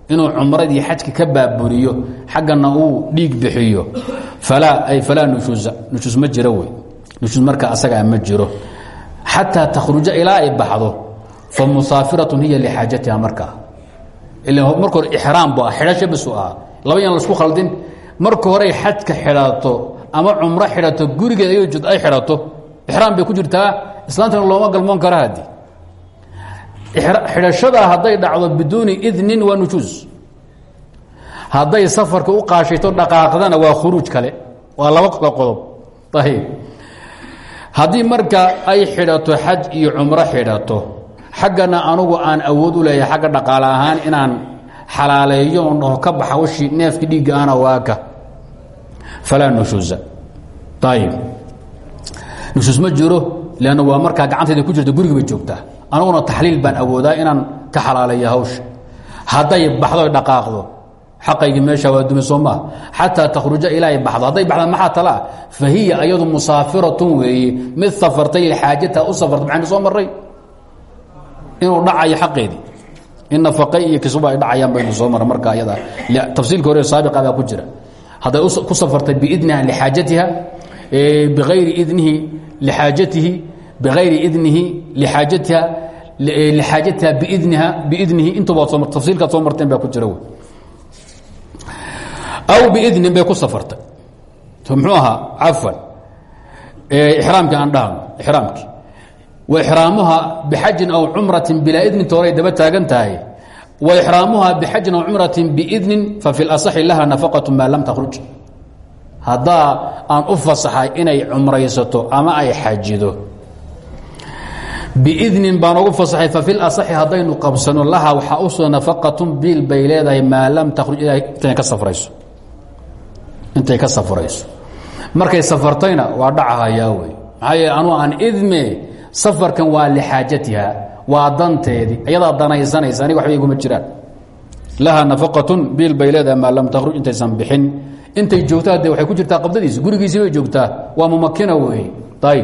inuu cumradii xajka ka baaburiyo xaggana uu dhiig bixiyo. Falaa nushuus ma jiro wey. Nushuus marka asagaa ma jiro. Xataa takhruja ilaa ay baxdo fa musaafiratun hiya lixaajatiha markaa ila marka hore ixraam bu ah xidhasho basu ah laba yan la isku khaldin marka horey xajka xidhato ama cumro xidhato gurigeed ay ay xidhato ixraam bay ku jirtaa islaantana looma galmoon kara haddi xidhashadaa hadday dhacdo biduuni idnin waa nujuus. Hadday safarka u qaashayto dhaqaaqdana waa khuruuj kale. Waa laba qodob. Ayib haddii marka ay xidhato xaj iyo cumro xidhato xaggana anugu aan awood u leeyahay xagga dhaqaale ahaan inaan xalaaleeyo on dhaho ka baxa washii neefkii dhiigga ana waaka falaa nushuusa ayib nushuus ma jiro leanna waa markaa gacantayda ku jirta guriga bay joogtaa anuguna taxliil baan awoodaa inaan ka xalaaleeyo hawsha. Hadday baxdo dhaqaaqdo xaqaygii meesha waa dumi soo maa takhruja ilaa ay baxdo. Hadday baxda maxaa talaa fa ayadu musaafiratun weeye mid safartay xaajata u safarta maxaynu soo inuu dhacayo xaqeedii. In nafaqe kisuba ay dhacayaan baynu soo marka ayada. Tafsiilka hore saabiqa ku jira. Hadday ku safartay biidniha lixaajatiha bigayri idnihi lixaajatihi bayri idnihi lxaajatiha bidnihi intasiilkaad soo marteen baa ku jira aw biidnin bay ku saartay mxuu ahaa cafan raamki aan dhahno raamki waixraamuha bixajin aw cumratin bilaa idnin tooray daba taagan tahay waixraamuha bixajin aw cumratin biidnin fa fi lasaxi laha nafaqatu maa lam takhruj haddaa aan u fasaxay inay cumraysato ama ay xajido biidnin baan ugu fasaxay fafi laصxi haddaynu qabsano laha waxaa u soo nafaqatun biil bay leedahay maa lam takhruj intay ka safrayso. Intay ka safrayso. Markay safartayna waa dhacahayaa wey. Maxaa yeele anuu aan idme safarkan waa lixaajatiha waa danteedii iyadaa danaysanaysa aniga waxba iguma jiraan. Laha nafaqatun biil bay leedahay maa lam takhruj intaysan bixin. Intay joogtaa de waxay ku jirtaa qabdadiisa gurigiisii bay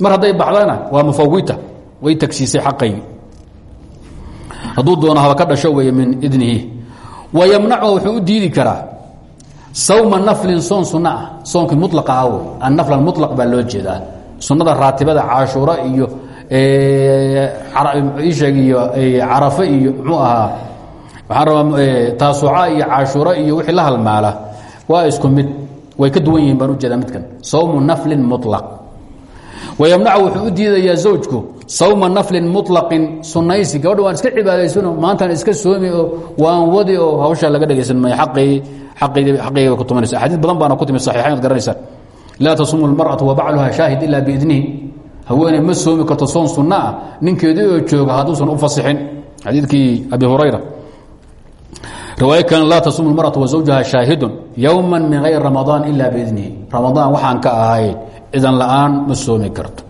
mar hadday baxdana waa mufawita way tagsiisay xaqaygii hadduu doono haba ka dhasho weeye min idnihi. Wa yamnachu wuxuu diidi karaa sawma naflin soon sunno ah soonkii mulaq ah wey annafl mulaq baa loo jeedaa. Sunnada raatibada caashuura iyo isheeg iyo carafe iyo muxuu ahaa. Waxaan taasuca iyo caashuura iyo wixii la halmaala waa isku mid. Way ka duwan yihiin baan u jeedaa midkan. Sawmu naflin mulaq wymnacu wuxuu u diidayaa zawjku sawma naflin mulaqin sunaysi gabadha waan iska cibaadaysano maantaan iska soomi oo waan wadi oo hawshaa laga dhegaysan maayo. Aqayga ku tumanaysa axaadiis badan baana ku timi saxiixayn ad garanaysaan. Laa tasuumu lmar'atu wabacluha shaahid ila biidnihi. Haweeney ma soomi karto soon sunno ah. Ninkeedii oo jooga hadduusan u fasixin. Xadiidkii abi hurayra. Riwaayo kan laa tasuumu lmar'atu wa zawjaha shaahidun yowma min hayr ramadaan ila biidnihi. Ramadaan waxaan ka ahayn idan la'aan ma soomi karto.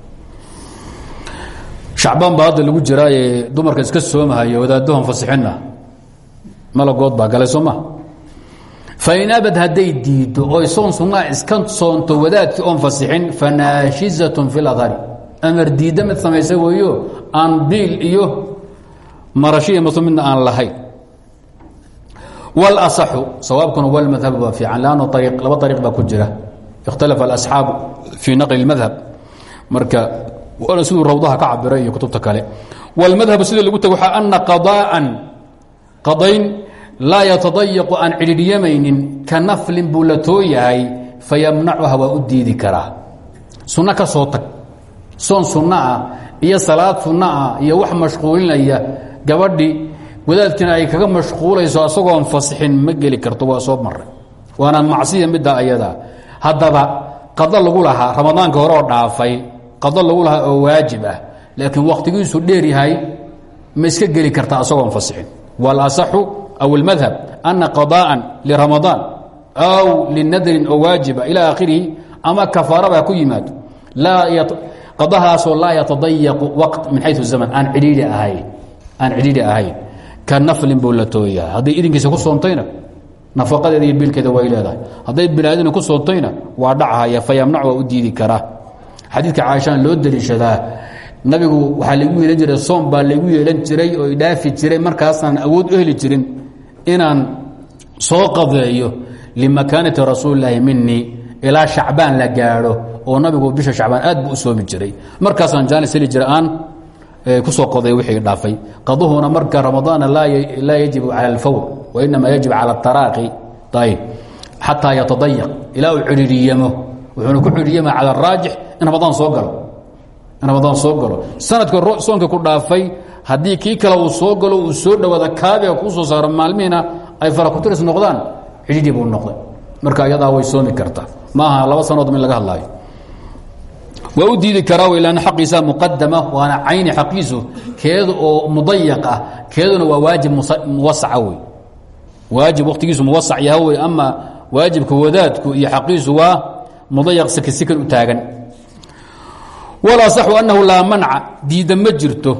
Shacbaan baa lagu jiraaye dumarka iska soomahayo wadaadahan fasixinna malagood baa galay soo ma fain abad hadday oy soon sunnaa iska soonto wadaadkii oon fasixin fanaashizatun fi ladhari amar diidda mid samaysa weeyo aan biil iyo marashiya maso midna aan lahayn. Walasaxu sawaabkuna walmadhabu baa fiican lanno ariiq laba ariiq baa ku jira اkhtalafa alasxaabu fii naqli اmadhab marka waana siduu rawdaha ka cabiray iyo kutubta kale wاlmadhabu sida lagu tago waxaa ana qadاءan qadayn laa yatadayaqu aan cidhidhyamaynin ka naflin buu la too yahay fayamnacuha waa u diidi karaa sunno ka soo tag soon sunno ah iyo salaad sunno ah iyo wax mashquulinaya gabadhi wadaadkiina ay kaga mashquulayso asagoon fasixin ma geli karto waa soo maray waana macsiya middaa ayada haddaba qado lagu lahaa ramadaanka hore oo dhaafay qado lagu lahaa oo waajib ah laakiin wakhtigiisu dheer yahay ma iska geli kartaa asagoon fasixin walasaxu aw اlmadhab ana qadaءan liramadaan aw linadrin oo waajiba ilaa akhirihi ama kafaarabaa ku yimaado qadahaasoo laa yatadayaqu waqt min xayu zaman aan cidhiidhi ahayn ka naflin buu la idinkiisa ku soontayna nafaqadeeda iyo biilkeeda way leedahay. Hadday binaadina ku soontayna waa dhachaya fayamnac waa u diidi karaa xadiidka caaishaan loo deliishadaa. Nabigu waxaa lagu yeelan jiray soom baa lagu yeelan jiray oo idhaafi jiray markaasaan awood u heli jirin inaan soo qadeeyo limakaanati rasuuli illaahi minii ilaa shacbaan la gaadho oo nabigu bisha shacbaan aad buu u soomi jiray. Markaasaan jaanis heli jira aan ku soo qoday wixii dhaafay. Qaduhuna marka ramadaana laa yajibu cala alfawr wainama yajib cala ataraaqi ayb xataa yatadayaq. Ilaa uu cidhiiriyamo wuxuuna ku cidhiiyama cala araajix in ramadaan soo galo. In ramadaan soo galo. Sanadka soonka ku dhaafay haddii kii kale uu soo galo uu soo dhowaada kaabiga kuu soo saaro maalmihiina ay farakuturis noqdaan. Cidhidhi buu noqday. Marka iyadaa way soomi kartaa. Maaha laba sanood min laga hadlaayo waa u diidi karaa w lan xaqiisa muqadama waana cayni xaqiisu keedu oo mudayaq ah keeduna waa waajib muwasaca waajib waktigiisu muwasac yaha wey ama waajibka wadaadku iyo xaqiisu waa mudayaq sikisikan u taagan. Walaa saxu annahu laa manca diida ma jirto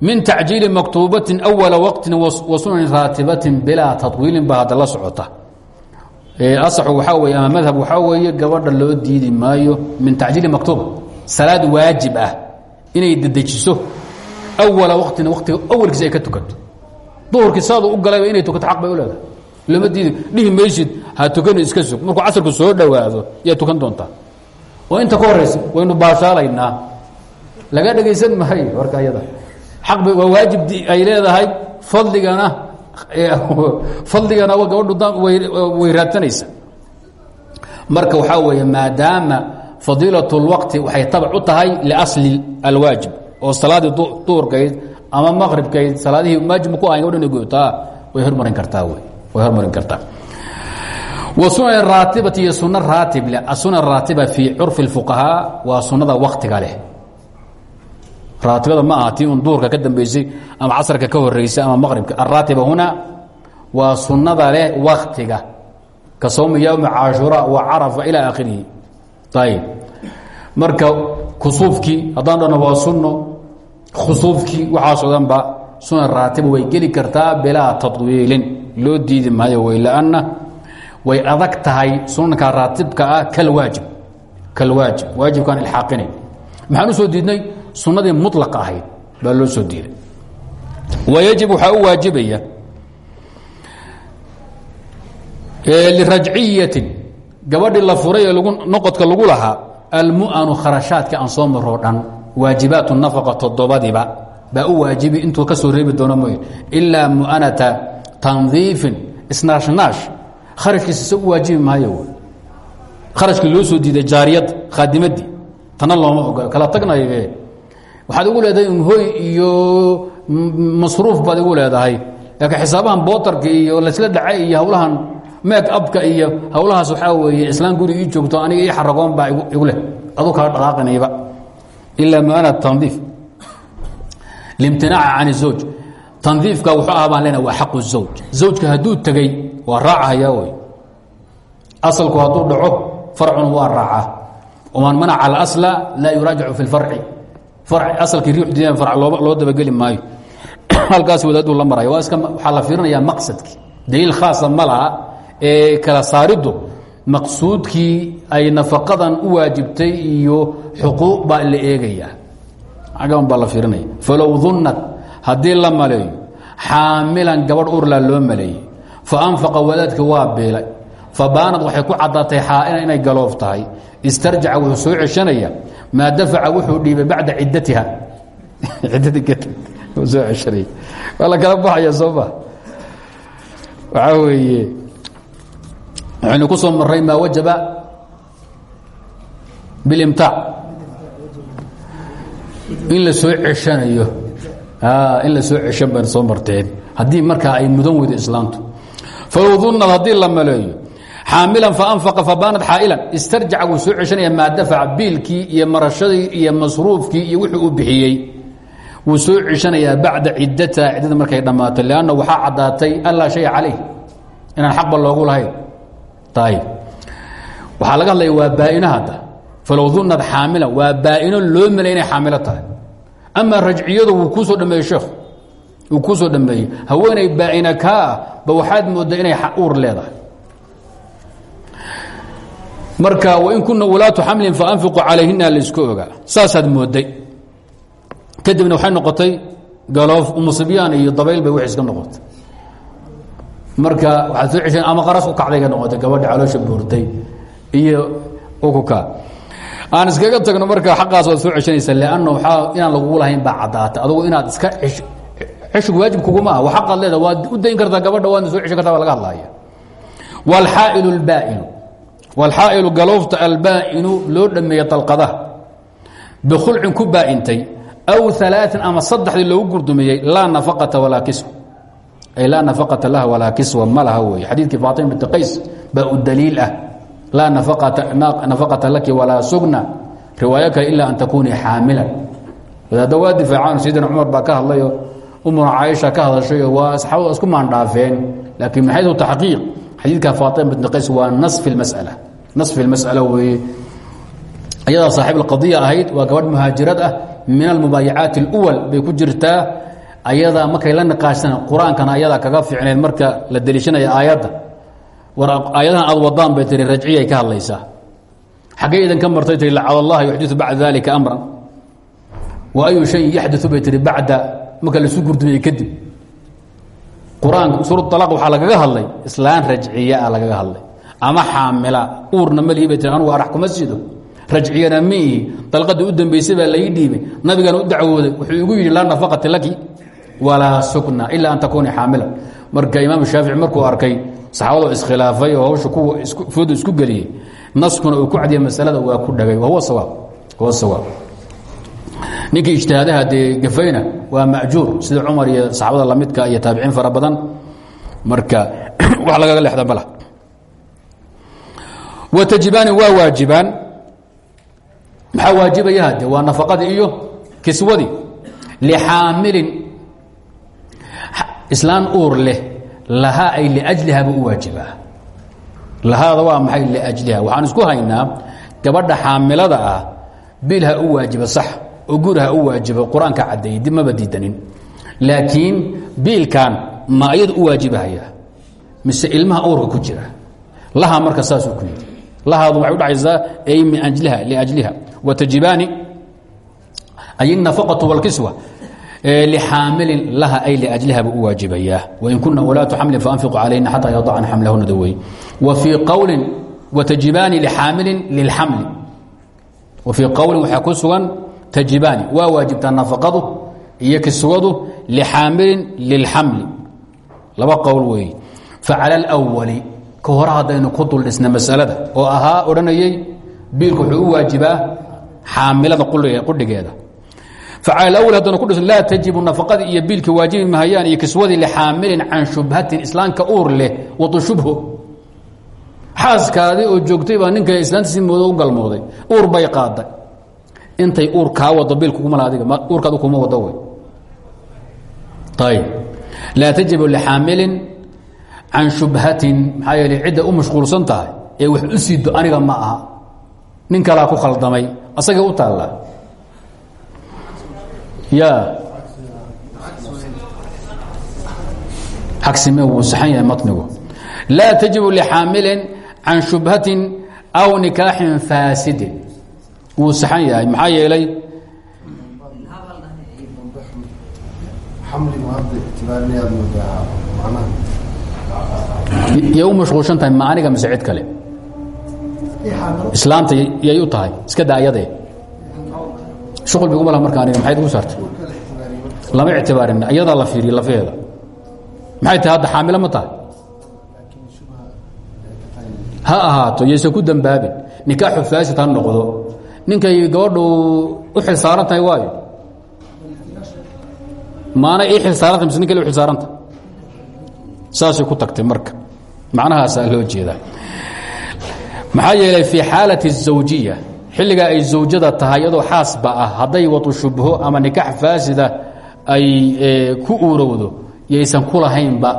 min tacjiili maktuubatin awala waqtin wa sunanin raatibatin bilaa tawiilin ba hadda la socota asaxu waxaa weye ama madhab waxaa weeye gabadha loo diidi maayo min tacjiili maktuuba salaad waajib ah. Inay dedejiso. Awala waqtina waqtiga awalkiisa ay ka tukato. Duhurkii saadu u galayba inay tukato xaq bay u leedahay. Lama diidi. Dhihi maysid ha tukani iska sug. Markuu casarku soo dhowaado yaa tukan doontaa oo inta ka horaysa waynu baashaalaynaa. Laga dhegaysan maayo warka ayada xaq bay waa waajib ay leedahay fadligana fadligana gabadhu way raadsanaysa marka waxaa weeye maadaama fadiilaة اlwaqti waxay tabac u tahay liasli alwaajib oo salaadii duurkayd ama maqribkayd salaadihii waajibma ku ahayn gabadh inay gotaa way hormarin kartaa w way hormarin kartaa wasunan raatibati iyo suno raatib leh asuna raatiba fii curfi اfuqahaa waa sunada waktiga leh raatibada ma aha un duurka ka dambeysay ama casrka ka horeysay ama maqribka. Araatiba huna waa sunada leh waktiga ka sawmi ywmi caashura wa carafa ilى akhirihi ayb marka kusuufkii haddaan dhahno waa sunno khusuufkii waxaasoo dhanba sunan raatiba way geli kartaa bilaa taطwiilin loo diidi maayo wey lanna way adag tahay sunanka raatibka ah kalwaajib kalwaajib waajibkaan ilxaaqinay maxaan soo diidnay sunnadii muطlaqa ahayd baa loo soo diiday wayajib waxaa u waajibaya lirajciyatin gabadhii la furay ee noqodka lagu lahaa almu'anu kharashaadka aan soo maroo dhan waajibaat nafaqa toddobadiba baa u waajibi intuu ka soo reebi mu'anata tandiifin isnaashnaash kharajkiisa isa u waajibi maayo kharajkii loo soo diiday jaariyadda khaadimadii tana looma ogola kala tagnaybe waxaad igu leedahay hoy iyo masruuf baad igu leedahay. Laakiin xisaabahan bootarka iyo laysla dhacay iyo hawlahan meek abka iyo hawlahaas waxaa weeye islaan guri ii joogto aniga ii xaragoon baa igu leh. Adu kala dhaqaaqinayba. Ilaa muana tandiif. Limtinaaca can izawj tandiifka wuxuu baan lena waa xaqu zawj. Zawjka hadduu tegey waa raacahayaa wey asalku hadduu dhaco farcun waa raacaa waman manaca alasla laa yuraajacu fi lfarci asalkii farc loo dabageli maayo. Halkaas wadaaduu la maraya. Waa iska waxaa la fiirinayaa maqsadkii. Daliil khaasa ma laha ee kala saariddu maqsuudkii ay nafaqadan u waajibtay iyo xuquuq baa la eegayaa. Agaban baa la fiirinaya. Falow dunnat haddii la maleeyo xaamilan gabadh urlaa loo maleeyey fa anfaqa wadaadka waa beelay. Fa baanad waxay ku caddaatay xaa'ina inay galoof tahay istarjaca wuxuu soo ceshanaya maa dafaca wuxuu dhiibay bacda ciddatiha. Soo ceshanaya waa la kala baxaya soo ma. Waxaa weeye waxaynu ku soo maray maa wajaba bilimtaac in la soo ceshanayo. In la soo ceshan bayna soo marteen. Haddii markaa ay mudan weydo islaamtu. Falow dunnad haddii la maleeyo xaamilan faanfaqa fabaanad xaa'ilan. Istarjaca wuu soo ceshanaya maa dafaca biilkii iyo marashadii iyo masruufkii iyo wixii uu bixiyey. Wuu soo ceshanayaa bacda ciddata ciddada markay dhammaato lanna waxaa caddaatay an laa shaya calayh inaan xaqba loogu lahayn. Ayb waxaa laga hadlaya waa baaino hadda. Falow dunnad xaamilan waa baaino loo melay inay xaamilo tahay. Ama rajciyadu wuu kuu soo dhameeyey sheekh wuu kuu soo dhameeyey haweenay baaina kaa ba waxaad mooddaa inay uur leedahay marka wain kuna wulaatu xamlin faanfiquu calayhina laysku ogaa saasaad mooday. Kadibna waxay noqotay galoof umusibyaan iyo dabayl bay wax iska noqotay. Marka waxaad soo ama qaras u kacdayga noqotay gabadha caloosha buurtay iyo ukuka. Aan iskaga tagno marka xaqaas waad soo ceshanaysa lanna inaan lagugu lahayn baa caddaata adugu inaad iska ceshig waajib kuguma ah xaqaad leeda waad u dayn kartaa gabadha waadna soo kartaa laga hadlaya wاlxaa'ilu اlbaa'inu wاlxaa'ilu galoofta albaa'inu loo dhameeye dalqadaha bikhulcin ku baa'intay aw alaaثin ama saddexdii loogu gurdumiyey laa nafaqata walaa kiswa ay laa nafaqata laha walaa kiswa ma laha weeye xadiidkii faatima binti qays baa u daliil ah laa nafaqata laki walaa sugna riwaayo kale ilaa an takunii xaamilan wadaadda waa difaacaan sayidina cumar baa ka hadlayo umuna caaisha ka hadashayo waa asxaabada isku maandhaafeen laakiin min xayu taxqiiq xadiidka faatima binti qays nas fi lmas'ala weeye ayadaa saaxiib alqadiya ahayd waa gabadh muhaajirad ah min almubaayacaati اluwal bay ku jirtaa ayadaa markay la niqaashsan qur'aankana ayadaa kaga fiicneed marka la deliishanaya aayadda war aayadahan aad wadaan bay tihi rajciyay ka hadlaysaa xaggee idan ka martay tihi lacad allah yuxdiu bacda dalika amran wa ayu shayin yaxdiu bay tihi bacda marka laisu gurdumiyey kadib qur'aanka suurat alaaq waxaa lagaga hadlay islaan rajciya a lagaga hadlay ama xaamila uurna malihi bay anugu arax kuma sido rajciyana miihi dalqadii u dambaysay baa lai dhiibay. Nabigana u dacwooday. Wuxuu igu yidhi laa nafaqata laki walaa sukna ilaa an takuuni xaamilan. Marka imaam shaafici markuu arkay saxaabado iskhilaafay oo hawsha kuwa fooda isku geliyey naskuna uu ku cadiya masalada waa ku dhagay. Wahuwa sawaab huwa sawaab. Ninkii ijtihaadaha dee gafayna waa majuur sida cumar iyo saxaabada lamidka iyo taabiciin fara badan. Marka wax lagaga leexda mala watajibaani waa waajibaan. Maxaa waajibaya hade waa nafaqadii iyo kiswadii lixaamilin. Islaan uur leh lahaa ay liajliha buu u waajibaa. Lahaada waa maxay liajliha? Waxaan isku haynaa gabadha xaamilada ah bil ha u waajiba sax oo guri ha u waajibo qur'aanka caddeeyey dib maba diidanin. Laakiin biilkan ma ayadu u waajibahaya mise ilmaha uurka ku jira. Laha marka saasuu ku yidhi lahaadu waxay udhacaysaa ay min ajliha liajliha watajibaani ay الnafaqaةu wاlkiswa lxaamilin laha ay liajliha buu u waajibayaa wain kuna wlaatu xamlin faanfiqu calayna xataa yadacna xamlahuna dawey wa fii qowlin watajibaani lxaamilin lilxamli wa fii qowlin waxaa ku sugan tajibaani waa waajibtaa nafaqadu iyo kiswadu lixaamilin lilxamli laba qowl weeye facala اlأwali ka hore haddaynu ku duldhisna masalada oo ahaa odhanayey biilku wuxuu u waajibaa xaamilada qudhigeeda. Facala awl haddana ku dhis laa tajibu nafaqadii iyo biilkii waajibi mahayaan iyo kiswadii lixaamilin can shubhatin islaamka uur leh wadu shubho xaaskaadii oo joogtay baa ninka islaantiisii moodo u galmooday uur bay qaaday. Intay uur kaa wado biil kuguma adiga uurkaadu kuma wado wey ayb laa tajibu lixaamilin can shubhatin maxaa yeele cidda u mashquulsan tahay ee wax u siido aniga ma aha. Nin kalaa ku khaldamay asagay u taallaa ya. Agsime wuu saxan yahay matnigu. Laa tajibu lixaamilin can shubhatin aw nikaaxin faasidin. Wuu saxan yahay maxaa yeelay yay u mashquulsan tahay ma aniga mise cid kale. Islaanta yay u tahay iska da ayadee shuqul biguma laha marka aniga maxayd ugu saartay? Lama ictibaarin iyadaa la fiiriye lafeeda maxay tahay hadda xaamilo ma tahay? Ha ahaato yaysan ku dembaabin nikaaxu faasid ha noqdo. Ninkay gabadhu u xil saaran tahay waayo. Maanay ii xil saarantay mise nin kale u xil saaranta saasay ku tagtay marka macnahaasaa loo jeedaa maxaa yeelay fii xaalati الزawjiya xilligaa ay zawjada tahay iyadoo xaasba ah hadday wadu shubho ama nikaax faasida ay ku uurowdo yaysan ku lahaynba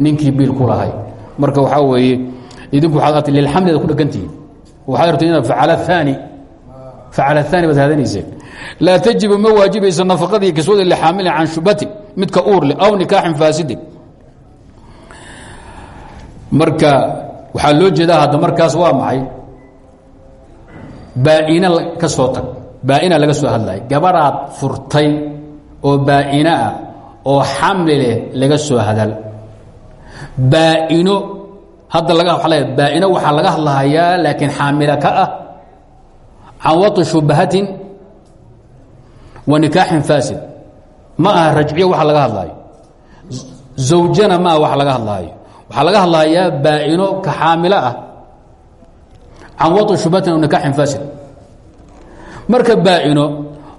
ninkii biil ku lahay marka waxaa weeye idinku waaad lilxamlida ku dhegantihiin waxaad rabta inaad facala aani facala aani baad haadanayseen laa tajibu ma waajibayso nafaqadii kiswada lixaamilin can shubhatin midka uur leh aw nikaaxin faasidin marka waxaa loo jeedaa hadda markaas waa maxay? Baaina ka soo tag baaina laga soo hadlay. Gabadhaad furtay oo baaina ah oo xamli leh laga soo hadal. Baaino hadda laga waa baaino waxaa laga hadlahayaa laakiin xaamila ka ah. Can shubahatin wa nikaaxin faasid. Ma aha rajciyo waxa laga hadlaayo zawjana ma aha wax laga hadlaayo waxaa laga hadlahayaa baaino ka xaamilo ah. Can wa nikaaxin faasid marka baaino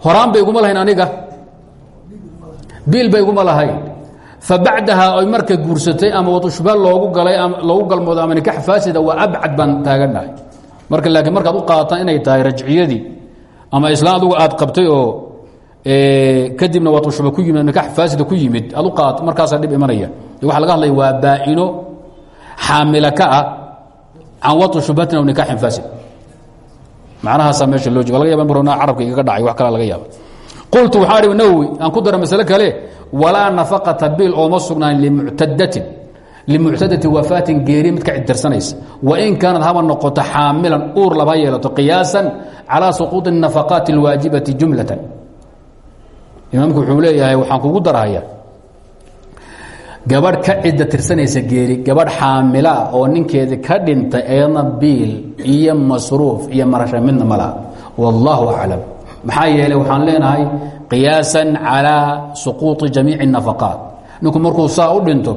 horaan bay iguma lahayn aniga. Biil bay iguma lahayn. Fabacdaha ay marka guursatay ama wadushba loogu galay loogu galmoodo ama nikax faasida waa abcad baan taaganahay marka laakiin markaad u qaadataan inay tahay rajciyadii ama adugu aad qabtay oo kadibna wadushba ku yimid nikax faasida ku yimid aad u qaad markaasaa dhib imanaya. Waxa laga hadlaya waa baaino xaamila ka ah can wai shubhatin aw nikaaxin faasid macnahaasaa meesha loo jega laga yaba marona carabka igaga dhacay wax kala laga yaaba qultu waxaa ihi nawowi aan ku dara masale kale walaa nafaqata biil ooma sugnaan limuctadatin limuctadati wafaatin geeri mid ka cidirsanaysa wain kaanad haba noqoto xaamilan uur laba yeelato qiyaasan calaa suquuط الnafaqaati اlwaajibati jumlatan imaamku wuxuu leeyahay waxaan kugu darhaya gabadh ka cidda tirsanaysa geeri gabadh xaamila oo ninkeedii ka dhintay ayadna biil iyo masruuf iyo marasha midna ma laha wallaahu aclam maxaa yeelay waxaan leenahay qiyaasan calaa suquuطi jamiici الnafaqaat ninku markuu saa u dhinto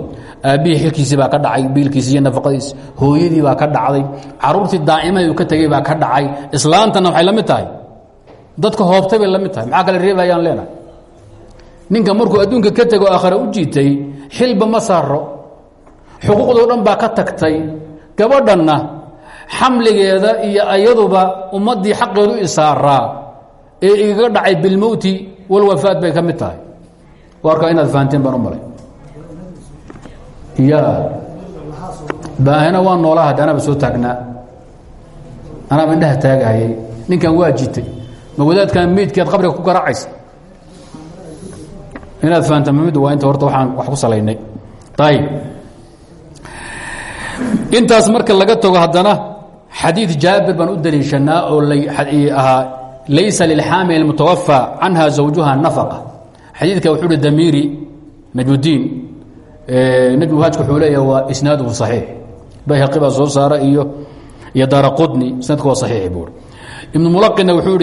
aabbihii xilkiisii baa ka dhacay biilkiisi iyo nafaqadiisi hooyadii baa ka dhacday caruurtii daa'imahay uu ka tegey baa ka dhacay islaantana waxay la mid tahay dadka hoobtay bay la mid tahay maxaa kale reebayaan leenahay ninka markuu adduunka ka tego aakhare u jiitay xilba ma saaro xuquuqdoo dhan baa ka tagtay. Gabadhanna xamligeeda iyo ayaduba ummaddii xaqeedu isaaraa ee igaga dhacay bilmowti walwafaad bay ka mid tahay. Warkaa inaad fahanteen baan u malay. Ya baahina waa noolaha de anaaba soo taagnaa. Anaaba indhaha taagahayay ninkan waa jitay. Ma wadaadkan meydkeed qabriga ku garaacaysa inaad faanta muhiimadu waa inta horta waxaan wax ku salaynay. Ayb intaas marka laga tago haddana xadiid jaabir baan u daliishanaa oo ahaa laysa lilxaamil mutawafى canha zawjuha nafaqa. Xadiidka wuxuu uhi damiiri najuddiin najwhaajka wuxuu leeyaha waa isnaaduhu saxiix. Bayhaqi baa soo iyo iyo qudni isnaadka waa saxiix buuri wuxuu